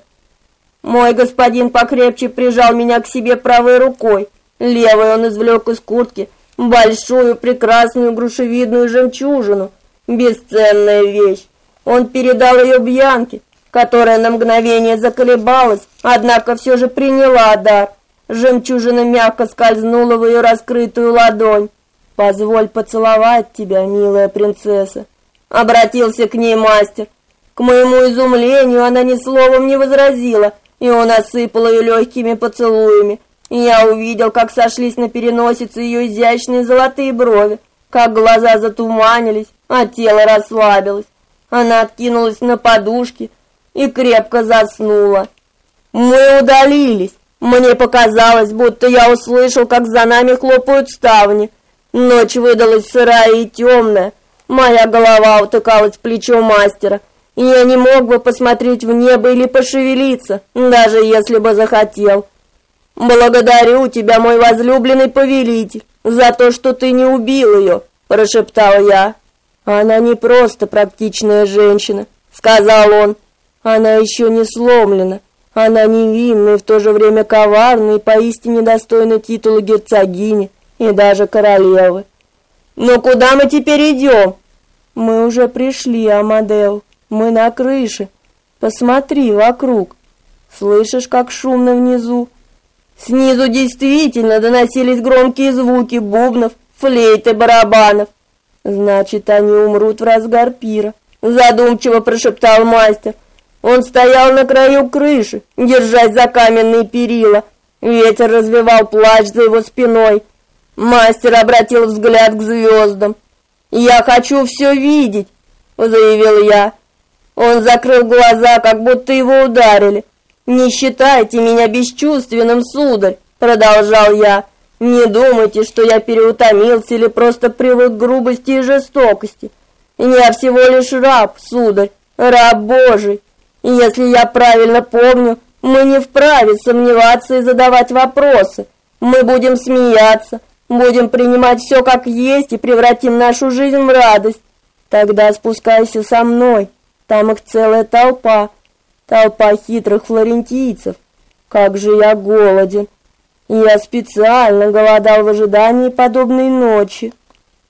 Мой господин покрепче прижал меня к себе правой рукой, Левой он извлек из куртки большую прекрасную грушевидную жемчужину, бесценная вещь. Он передал ее Бьянке, которая на мгновение заколебалась, однако все же приняла дар. Жемчужина мягко скользнула в ее раскрытую ладонь. «Позволь поцеловать тебя, милая принцесса», — обратился к ней мастер. К моему изумлению она ни словом не возразила, и он осыпал ее легкими поцелуями. И я увидел, как сошлись на переносице ее изящные золотые брови, как глаза затуманились, а тело расслабилось. Она откинулась на подушки и крепко заснула. Мы удалились. Мне показалось, будто я услышал, как за нами хлопают ставни. Ночь выдалась сырая и темная. Моя голова утыкалась в плечо мастера, и я не мог бы посмотреть в небо или пошевелиться, даже если бы захотел. Благодарю тебя, мой возлюбленный повелитель, за то, что ты не убил ее, прошептал я. Она не просто практичная женщина, сказал он. Она еще не сломлена. Она невинна и в то же время коварна и поистине достойна титула герцогини и даже королевы. Но куда мы теперь идем? Мы уже пришли, Амадео. Мы на крыше. Посмотри вокруг. Слышишь, как шумно внизу? Снизу действительно доносились громкие звуки бубнов, флейт и барабанов. Значит, они умрут в разгар пира, задумчиво прошептал мастер. Он стоял на краю крыши, держась за каменные перила. Ветер развевал плащ за его спиной. Мастер обратил взгляд к звездам. "Я хочу все видеть", заявил я. Он закрыл глаза, как будто его ударили. "Не считайте меня бесчувственным, сударь", продолжал я. "Не думайте, что я переутомился или просто привык к грубости и жестокости. Я всего лишь раб, сударь, раб Божий. И если я правильно помню, мы не вправе сомневаться и задавать вопросы. Мы будем смеяться, будем принимать все как есть и превратим нашу жизнь в радость. Тогда спускайся со мной. Там их целая толпа, толпа хитрых флорентийцев. Как же я голоден. Я специально голодал в ожидании подобной ночи.